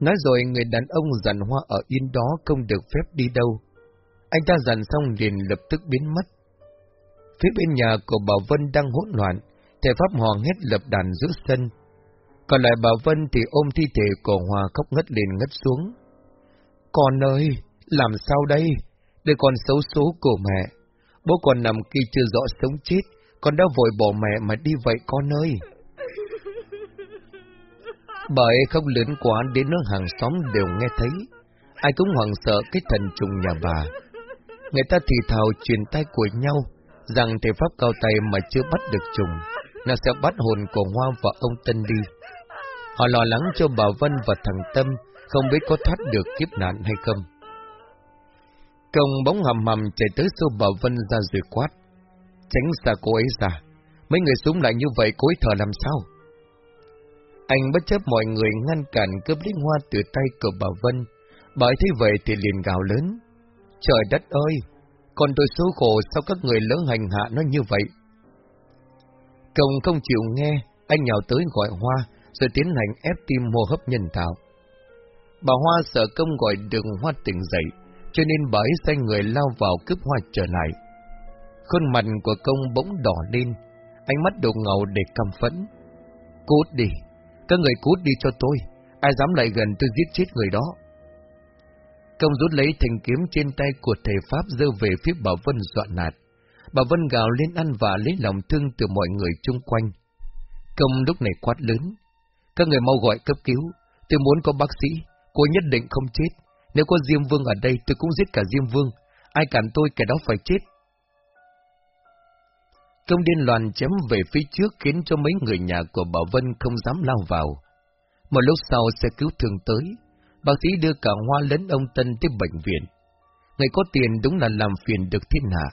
Speaker 1: Nói rồi người đàn ông dàn hoa ở yên đó không được phép đi đâu. Anh ta dàn xong liền lập tức biến mất. Phía bên nhà của Bảo Vân đang hỗn loạn, thầy Pháp Hoàng hết lập đàn giữa sân. Còn lại Bảo Vân thì ôm thi thể của Hòa khóc ngất lên ngất xuống. Con ơi, làm sao đây? Đứa con xấu số của mẹ. Bố còn nằm kia chưa rõ sống chết, con đã vội bỏ mẹ mà đi vậy con ơi. Bà ấy không lớn quá đến nước hàng xóm đều nghe thấy. Ai cũng hoảng sợ cái thần trùng nhà bà. Người ta thì thào truyền tay của nhau, rằng thể pháp cao tay mà chưa bắt được trùng, nó sẽ bắt hồn của Hoa và ông Tân đi. Họ lo lắng cho bà Vân và thằng Tâm không biết có thoát được kiếp nạn hay không. Công bóng hầm hầm chạy tới sâu bảo Vân ra rồi quát. Tránh xa cô ấy ra. Mấy người súng lại như vậy cô ấy thở làm sao? Anh bất chấp mọi người ngăn cản cướp lấy hoa từ tay của bà Vân. Bởi thế vậy thì liền gào lớn. Trời đất ơi! Còn tôi số khổ sao các người lớn hành hạ nó như vậy? Công không chịu nghe, anh nhào tới gọi Hoa, rồi tiến hành ép tim hô hấp nhân tạo. Bà Hoa sợ công gọi đường Hoa tỉnh dậy, cho nên bà ấy xoay người lao vào cướp Hoa trở lại. Khuôn mặt của công bỗng đỏ lên, ánh mắt đổ ngầu để căm phẫn. Cút đi, các người cút đi cho tôi, ai dám lại gần tôi giết chết người đó. Công rút lấy thanh kiếm trên tay của thầy Pháp dơ về phía bà Vân dọa nạt. Bà Vân gào lên ăn và lấy lòng thương từ mọi người chung quanh. Công lúc này quát lớn. Các người mau gọi cấp cứu. Tôi muốn có bác sĩ. Cô nhất định không chết. Nếu có Diêm Vương ở đây tôi cũng giết cả Diêm Vương. Ai cản tôi kẻ đó phải chết. Công điên loạn chém về phía trước khiến cho mấy người nhà của bà Vân không dám lao vào. Một lúc sau xe cứu thương tới, bác sĩ đưa cả Hoa lẫn ông Tân tới bệnh viện. Người có tiền đúng là làm phiền được thiên hạ.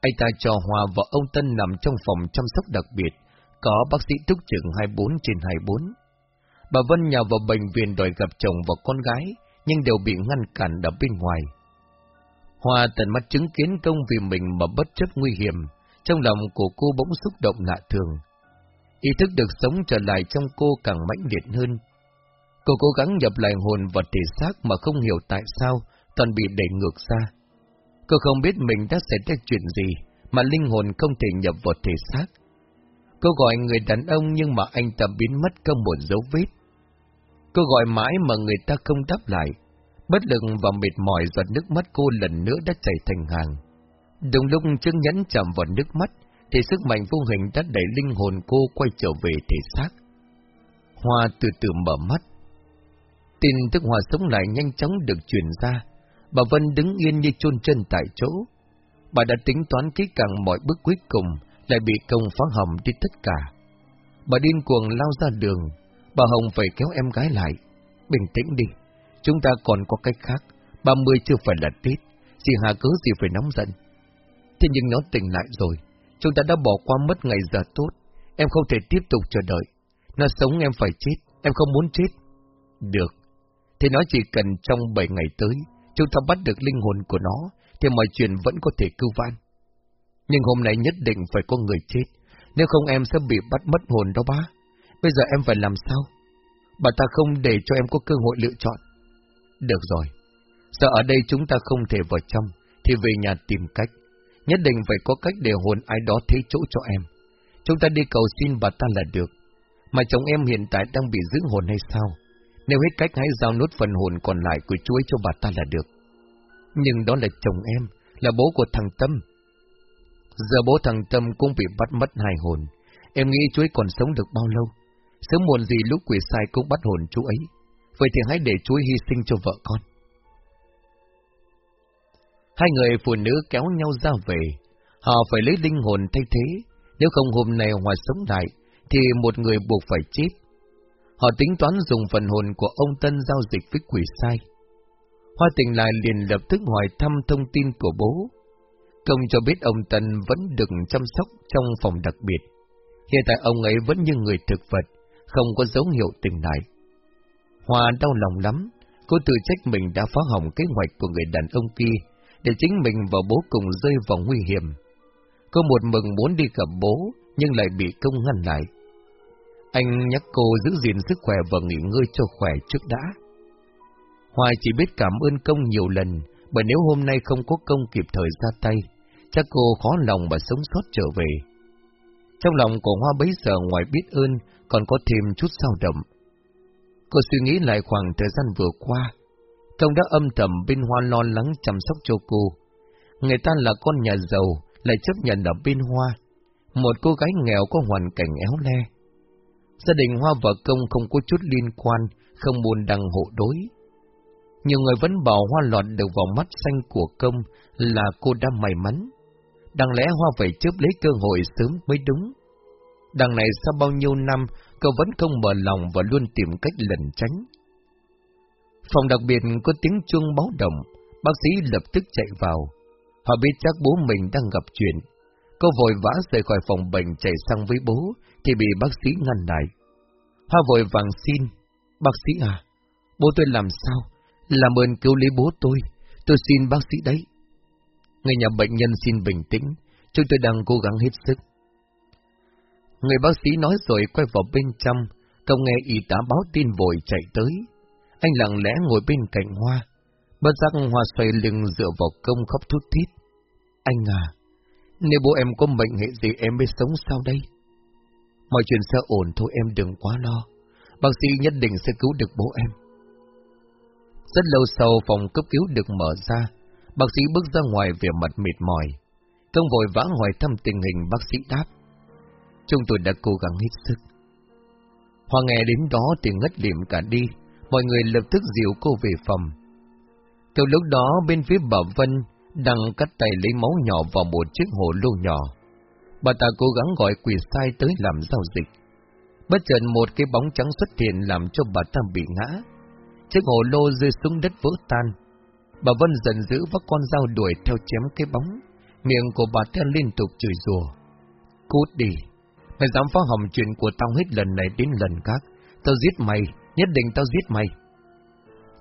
Speaker 1: Anh ta cho Hòa và ông Tân nằm trong phòng chăm sóc đặc biệt, có bác sĩ túc trực 24 trên 24. Bà Vân nhào vào bệnh viện đòi gặp chồng và con gái, nhưng đều bị ngăn cản ở bên ngoài. Hòa tận mắt chứng kiến công vì mình mà bất chấp nguy hiểm, trong lòng của cô bỗng xúc động lạ thường. Ý thức được sống trở lại trong cô càng mãnh liệt hơn. Cô cố gắng nhập lại hồn và thể xác mà không hiểu tại sao toàn bị đẩy ngược ra. Cô không biết mình đã xảy ra chuyện gì mà linh hồn không thể nhập vào thể xác. Cô gọi người đàn ông nhưng mà anh ta biến mất không một dấu vết. Cô gọi mãi mà người ta không đáp lại. Bất lực và mệt mỏi giọt nước mắt cô lần nữa đã chảy thành hàng. Đúng lúc chứng nhẫn chạm vào nước mắt, thì sức mạnh vô hình đã đẩy linh hồn cô quay trở về thể xác. Hoa từ từ mở mắt. Tin tức Hoa sống lại nhanh chóng được truyền ra. Bà Vân đứng yên như chôn chân tại chỗ. Bà đã tính toán kỹ càng mọi bước cuối cùng, lại bị công phá hầm đi tất cả. Bà điên cuồng lao ra đường, bà Hồng phải kéo em gái lại. Bình tĩnh đi, chúng ta còn có cách khác, ba mươi chưa phải là Tết, chị Hà cớ gì phải nóng giận. Thế nhưng nó tỉnh lại rồi, chúng ta đã bỏ qua mất ngày giờ tốt, em không thể tiếp tục chờ đợi. Nó sống em phải chết, em không muốn chết. Được, thì nó chỉ cần trong bảy ngày tới, chúng ta bắt được linh hồn của nó, thì mọi chuyện vẫn có thể cứu vãn. Nhưng hôm nay nhất định phải có người chết, nếu không em sẽ bị bắt mất hồn đó bác Bây giờ em phải làm sao? Bà ta không để cho em có cơ hội lựa chọn. Được rồi, giờ ở đây chúng ta không thể vào trong, thì về nhà tìm cách. Nhất định phải có cách để hồn ai đó thế chỗ cho em. Chúng ta đi cầu xin bà ta là được. Mà chồng em hiện tại đang bị giữ hồn hay sao? Nếu hết cách hãy giao nốt phần hồn còn lại của chuối cho bà ta là được. Nhưng đó là chồng em, là bố của thằng Tâm. Giờ bố thằng Tâm cũng bị bắt mất hai hồn. Em nghĩ chuối còn sống được bao lâu? Sớm muộn gì lúc quỷ sai cũng bắt hồn chú ấy. Vậy thì hãy để chú hy sinh cho vợ con. Hai người phụ nữ kéo nhau ra về. Họ phải lấy linh hồn thay thế. Nếu không hôm nay hòa sống lại, thì một người buộc phải chết. Họ tính toán dùng phần hồn của ông Tân giao dịch với quỷ sai. Hoa tình lại liền lập tức hỏi thăm thông tin của bố. Công cho biết ông Tân vẫn được chăm sóc trong phòng đặc biệt. Hiện tại ông ấy vẫn như người thực vật, không có dấu hiệu tỉnh lại. Hoa đau lòng lắm, cô tự trách mình đã phá hỏng kế hoạch của người đàn ông kia, để chính mình và bố cùng rơi vào nguy hiểm. Cô một mừng muốn đi gặp bố, nhưng lại bị công ngăn lại. Anh nhắc cô giữ gìn sức khỏe và nghỉ ngơi cho khỏe trước đã. Hoài chỉ biết cảm ơn công nhiều lần, bởi nếu hôm nay không có công kịp thời ra tay, chắc cô khó lòng mà sống sót trở về. Trong lòng của Hoa bấy giờ ngoài biết ơn, còn có thêm chút sao động. Cô suy nghĩ lại khoảng thời gian vừa qua, công đã âm thầm bên Hoa lo lắng chăm sóc cho cô. Người ta là con nhà giàu, lại chấp nhận ở bên Hoa, một cô gái nghèo có hoàn cảnh éo le. Gia đình Hoa và Công không có chút liên quan, không buồn đằng hộ đối. Nhiều người vẫn bảo Hoa lọt được vào mắt xanh của Công là cô đã may mắn. Đáng lẽ Hoa phải chớp lấy cơ hội sớm mới đúng. Đằng này sau bao nhiêu năm, cậu vẫn không mở lòng và luôn tìm cách lẩn tránh. Phòng đặc biệt có tiếng chuông báo động, bác sĩ lập tức chạy vào. Họ biết chắc bố mình đang gặp chuyện. Cô vội vã rời khỏi phòng bệnh chạy sang với bố, thì bị bác sĩ ngăn lại. Hoa vội vàng xin, bác sĩ à, bố tôi làm sao? Làm ơn cứu lấy bố tôi, tôi xin bác sĩ đấy. Người nhà bệnh nhân xin bình tĩnh, chúng tôi đang cố gắng hết sức. Người bác sĩ nói rồi quay vào bên trong, cậu nghe y tá báo tin vội chạy tới. Anh lặng lẽ ngồi bên cạnh Hoa, bất giác Hoa xoay lưng dựa vào công khóc thút thít. Anh à, nếu bố em có bệnh hệ gì em mới sống sao đây? Mọi chuyện sẽ ổn thôi em đừng quá lo. Bác sĩ nhất định sẽ cứu được bố em. Rất lâu sau phòng cấp cứu được mở ra, bác sĩ bước ra ngoài về mặt mệt mỏi. Công vội vã hỏi thăm tình hình bác sĩ đáp. Chúng tôi đã cố gắng hết sức. Hoa nghe đến đó thì ngất liệm cả đi, mọi người lập tức dìu cô về phòng. Từ lúc đó bên phía bà Vân đang cắt tay lấy máu nhỏ vào một chiếc hồ lô nhỏ. Bà ta cố gắng gọi quỷ sai tới làm giao dịch. Bất chợt một cái bóng trắng xuất hiện làm cho bà ta bị ngã. Chiếc hồ lô rơi xuống đất vỡ tan. Bà Vân dần giữ vác con dao đuổi theo chém cái bóng. Miệng của bà ta liên tục chửi rủa. Cút đi. Mày dám phá hỏng chuyện của tao hết lần này đến lần khác. Tao giết mày, nhất định tao giết mày.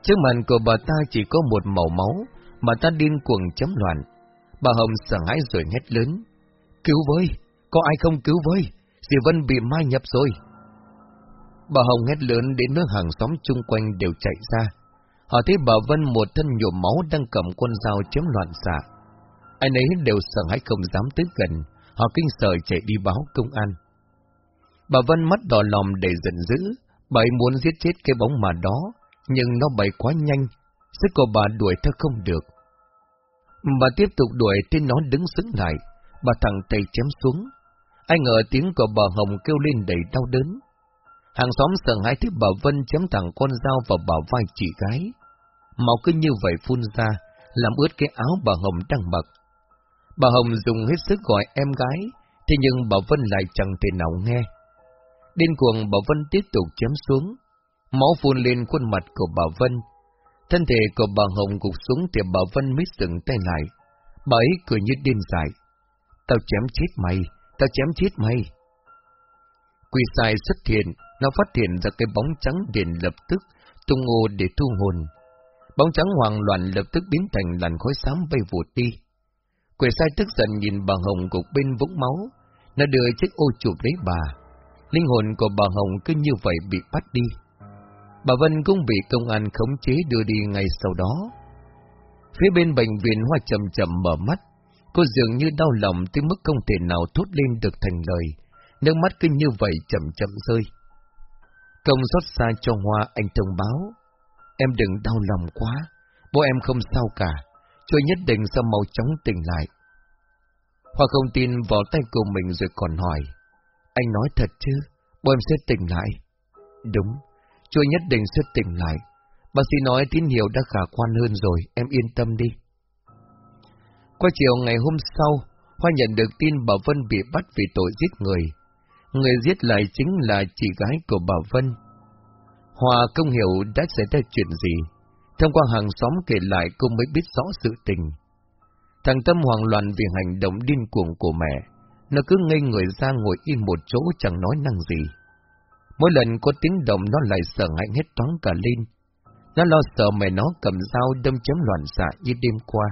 Speaker 1: Trước mặt của bà ta chỉ có một màu máu, mà ta điên cuồng chấm loạn. Bà Hồng sợ hãi rồi hét lớn. Cứu với! Có ai không cứu với? Dì Vân bị mai nhập rồi. Bà Hồng hét lớn đến nước hàng xóm chung quanh đều chạy ra. Họ thấy bà Vân một thân nhuộm máu đang cầm con dao chém loạn xạ. Anh ấy đều sợ hãi không dám tới gần, họ kinh sợ chạy đi báo công an. Bà Vân mắt đỏ lòm để giận dữ, bà ấy muốn giết chết cái bóng mà đó, nhưng nó bay quá nhanh, sức của bà đuổi theo không được. Bà tiếp tục đuổi tên nó đứng sững lại, bà thẳng tay chém xuống. Ai ngờ tiếng của bà Hồng kêu lên đầy đau đớn. Hàng xóm sợ hãi thấy bà Vân chém thẳng con dao vào bà vai chị gái. Máu cứ như vậy phun ra, làm ướt cái áo bà Hồng đang mặc. Bà Hồng dùng hết sức gọi em gái, thế nhưng bà Vân lại chẳng thể nào nghe. Điên cuồng bà Vân tiếp tục chém xuống, máu phun lên khuôn mặt của bà Vân. Thân thể của bà Hồng gục xuống thì bà Vân mới dừng tay lại. Bà ấy cười như điên dại. Tao chém chết mày, tao chém chết mày. Quỷ sai xuất hiện, nó phát hiện ra cái bóng trắng điện lập tức tung ô để thu hồn. Bóng trắng hoàng loạn lập tức biến thành làn khói xám bay vụt đi. Quỷ sai tức giận nhìn bà Hồng gục bên vũng máu, nó đưa chiếc ô chụp lấy bà. Linh hồn của bà Hồng cứ như vậy bị bắt đi. Bà Vân cũng bị công an khống chế đưa đi ngay sau đó. Phía bên bệnh viện Hoa chậm chậm mở mắt, cô dường như đau lòng tới mức không thể nào thốt lên được thành lời, nước mắt cứ như vậy chậm chậm rơi. Công xót xa cho Hoa anh thông báo, em đừng đau lòng quá, bố em không sao cả, tôi nhất định sẽ mau chóng tỉnh lại. Hoa không tin vào tay của mình rồi còn hỏi, anh nói thật chứ, bố em sẽ tỉnh lại. Đúng, Tôi nhất định sẽ tỉnh lại. Bác sĩ nói tín hiệu đã khả quan hơn rồi, em yên tâm đi. Qua chiều ngày hôm sau, Hoa nhận được tin bà Vân bị bắt vì tội giết người. Người giết lại chính là chị gái của bà Vân. Hòa không hiểu đã xảy ra chuyện gì. Thông qua hàng xóm kể lại cô mới biết rõ sự tình. Thằng Tâm hoàng loạn vì hành động điên cuồng của mẹ. Nó cứ ngây người ra ngồi im một chỗ chẳng nói năng gì. Mỗi lần có tiếng động nó lại sợ hãi hết toán cả lên. Nó lo sợ mẹ nó cầm dao đâm chém loạn xạ như đêm qua.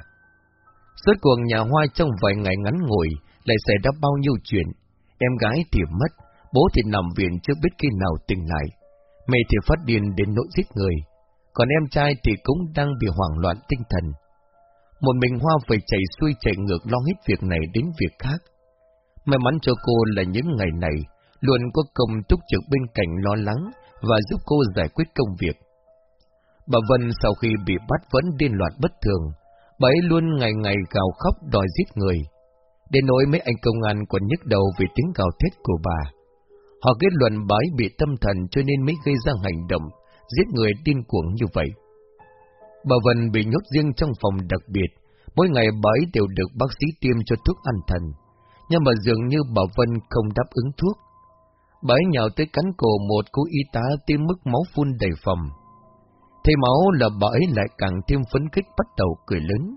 Speaker 1: Suốt cuộc nhà hoa trong vài ngày ngắn ngủi lại xảy ra bao nhiêu chuyện. Em gái thì mất, bố thì nằm viện chưa biết khi nào tỉnh lại. Mẹ thì phát điên đến nỗi giết người. Còn em trai thì cũng đang bị hoảng loạn tinh thần. Một mình Hoa phải chạy xuôi chạy ngược lo hết việc này đến việc khác. May mắn cho cô là những ngày này, luôn có công túc trực bên cạnh lo lắng và giúp cô giải quyết công việc. Bà Vân sau khi bị bắt vẫn điên loạn bất thường, bà ấy luôn ngày ngày gào khóc đòi giết người. Đến nỗi mấy anh công an còn nhức đầu vì tiếng gào thét của bà. Họ kết luận bà ấy bị tâm thần cho nên mới gây ra hành động, giết người điên cuồng như vậy. Bà Vân bị nhốt riêng trong phòng đặc biệt, mỗi ngày bà ấy đều được bác sĩ tiêm cho thuốc an thần. Nhưng mà dường như bà Vân không đáp ứng thuốc, Bà ấy nhào tới cánh cổ một cô y tá tiêm mức máu phun đầy phòng. Thấy máu là bà ấy lại càng thêm phấn khích bắt đầu cười lớn.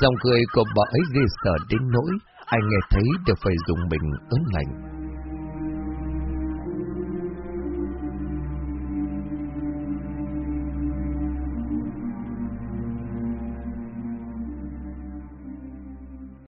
Speaker 1: Dòng cười của bà ấy ghê sợ đến nỗi, ai nghe thấy đều phải dùng mình ớn lạnh.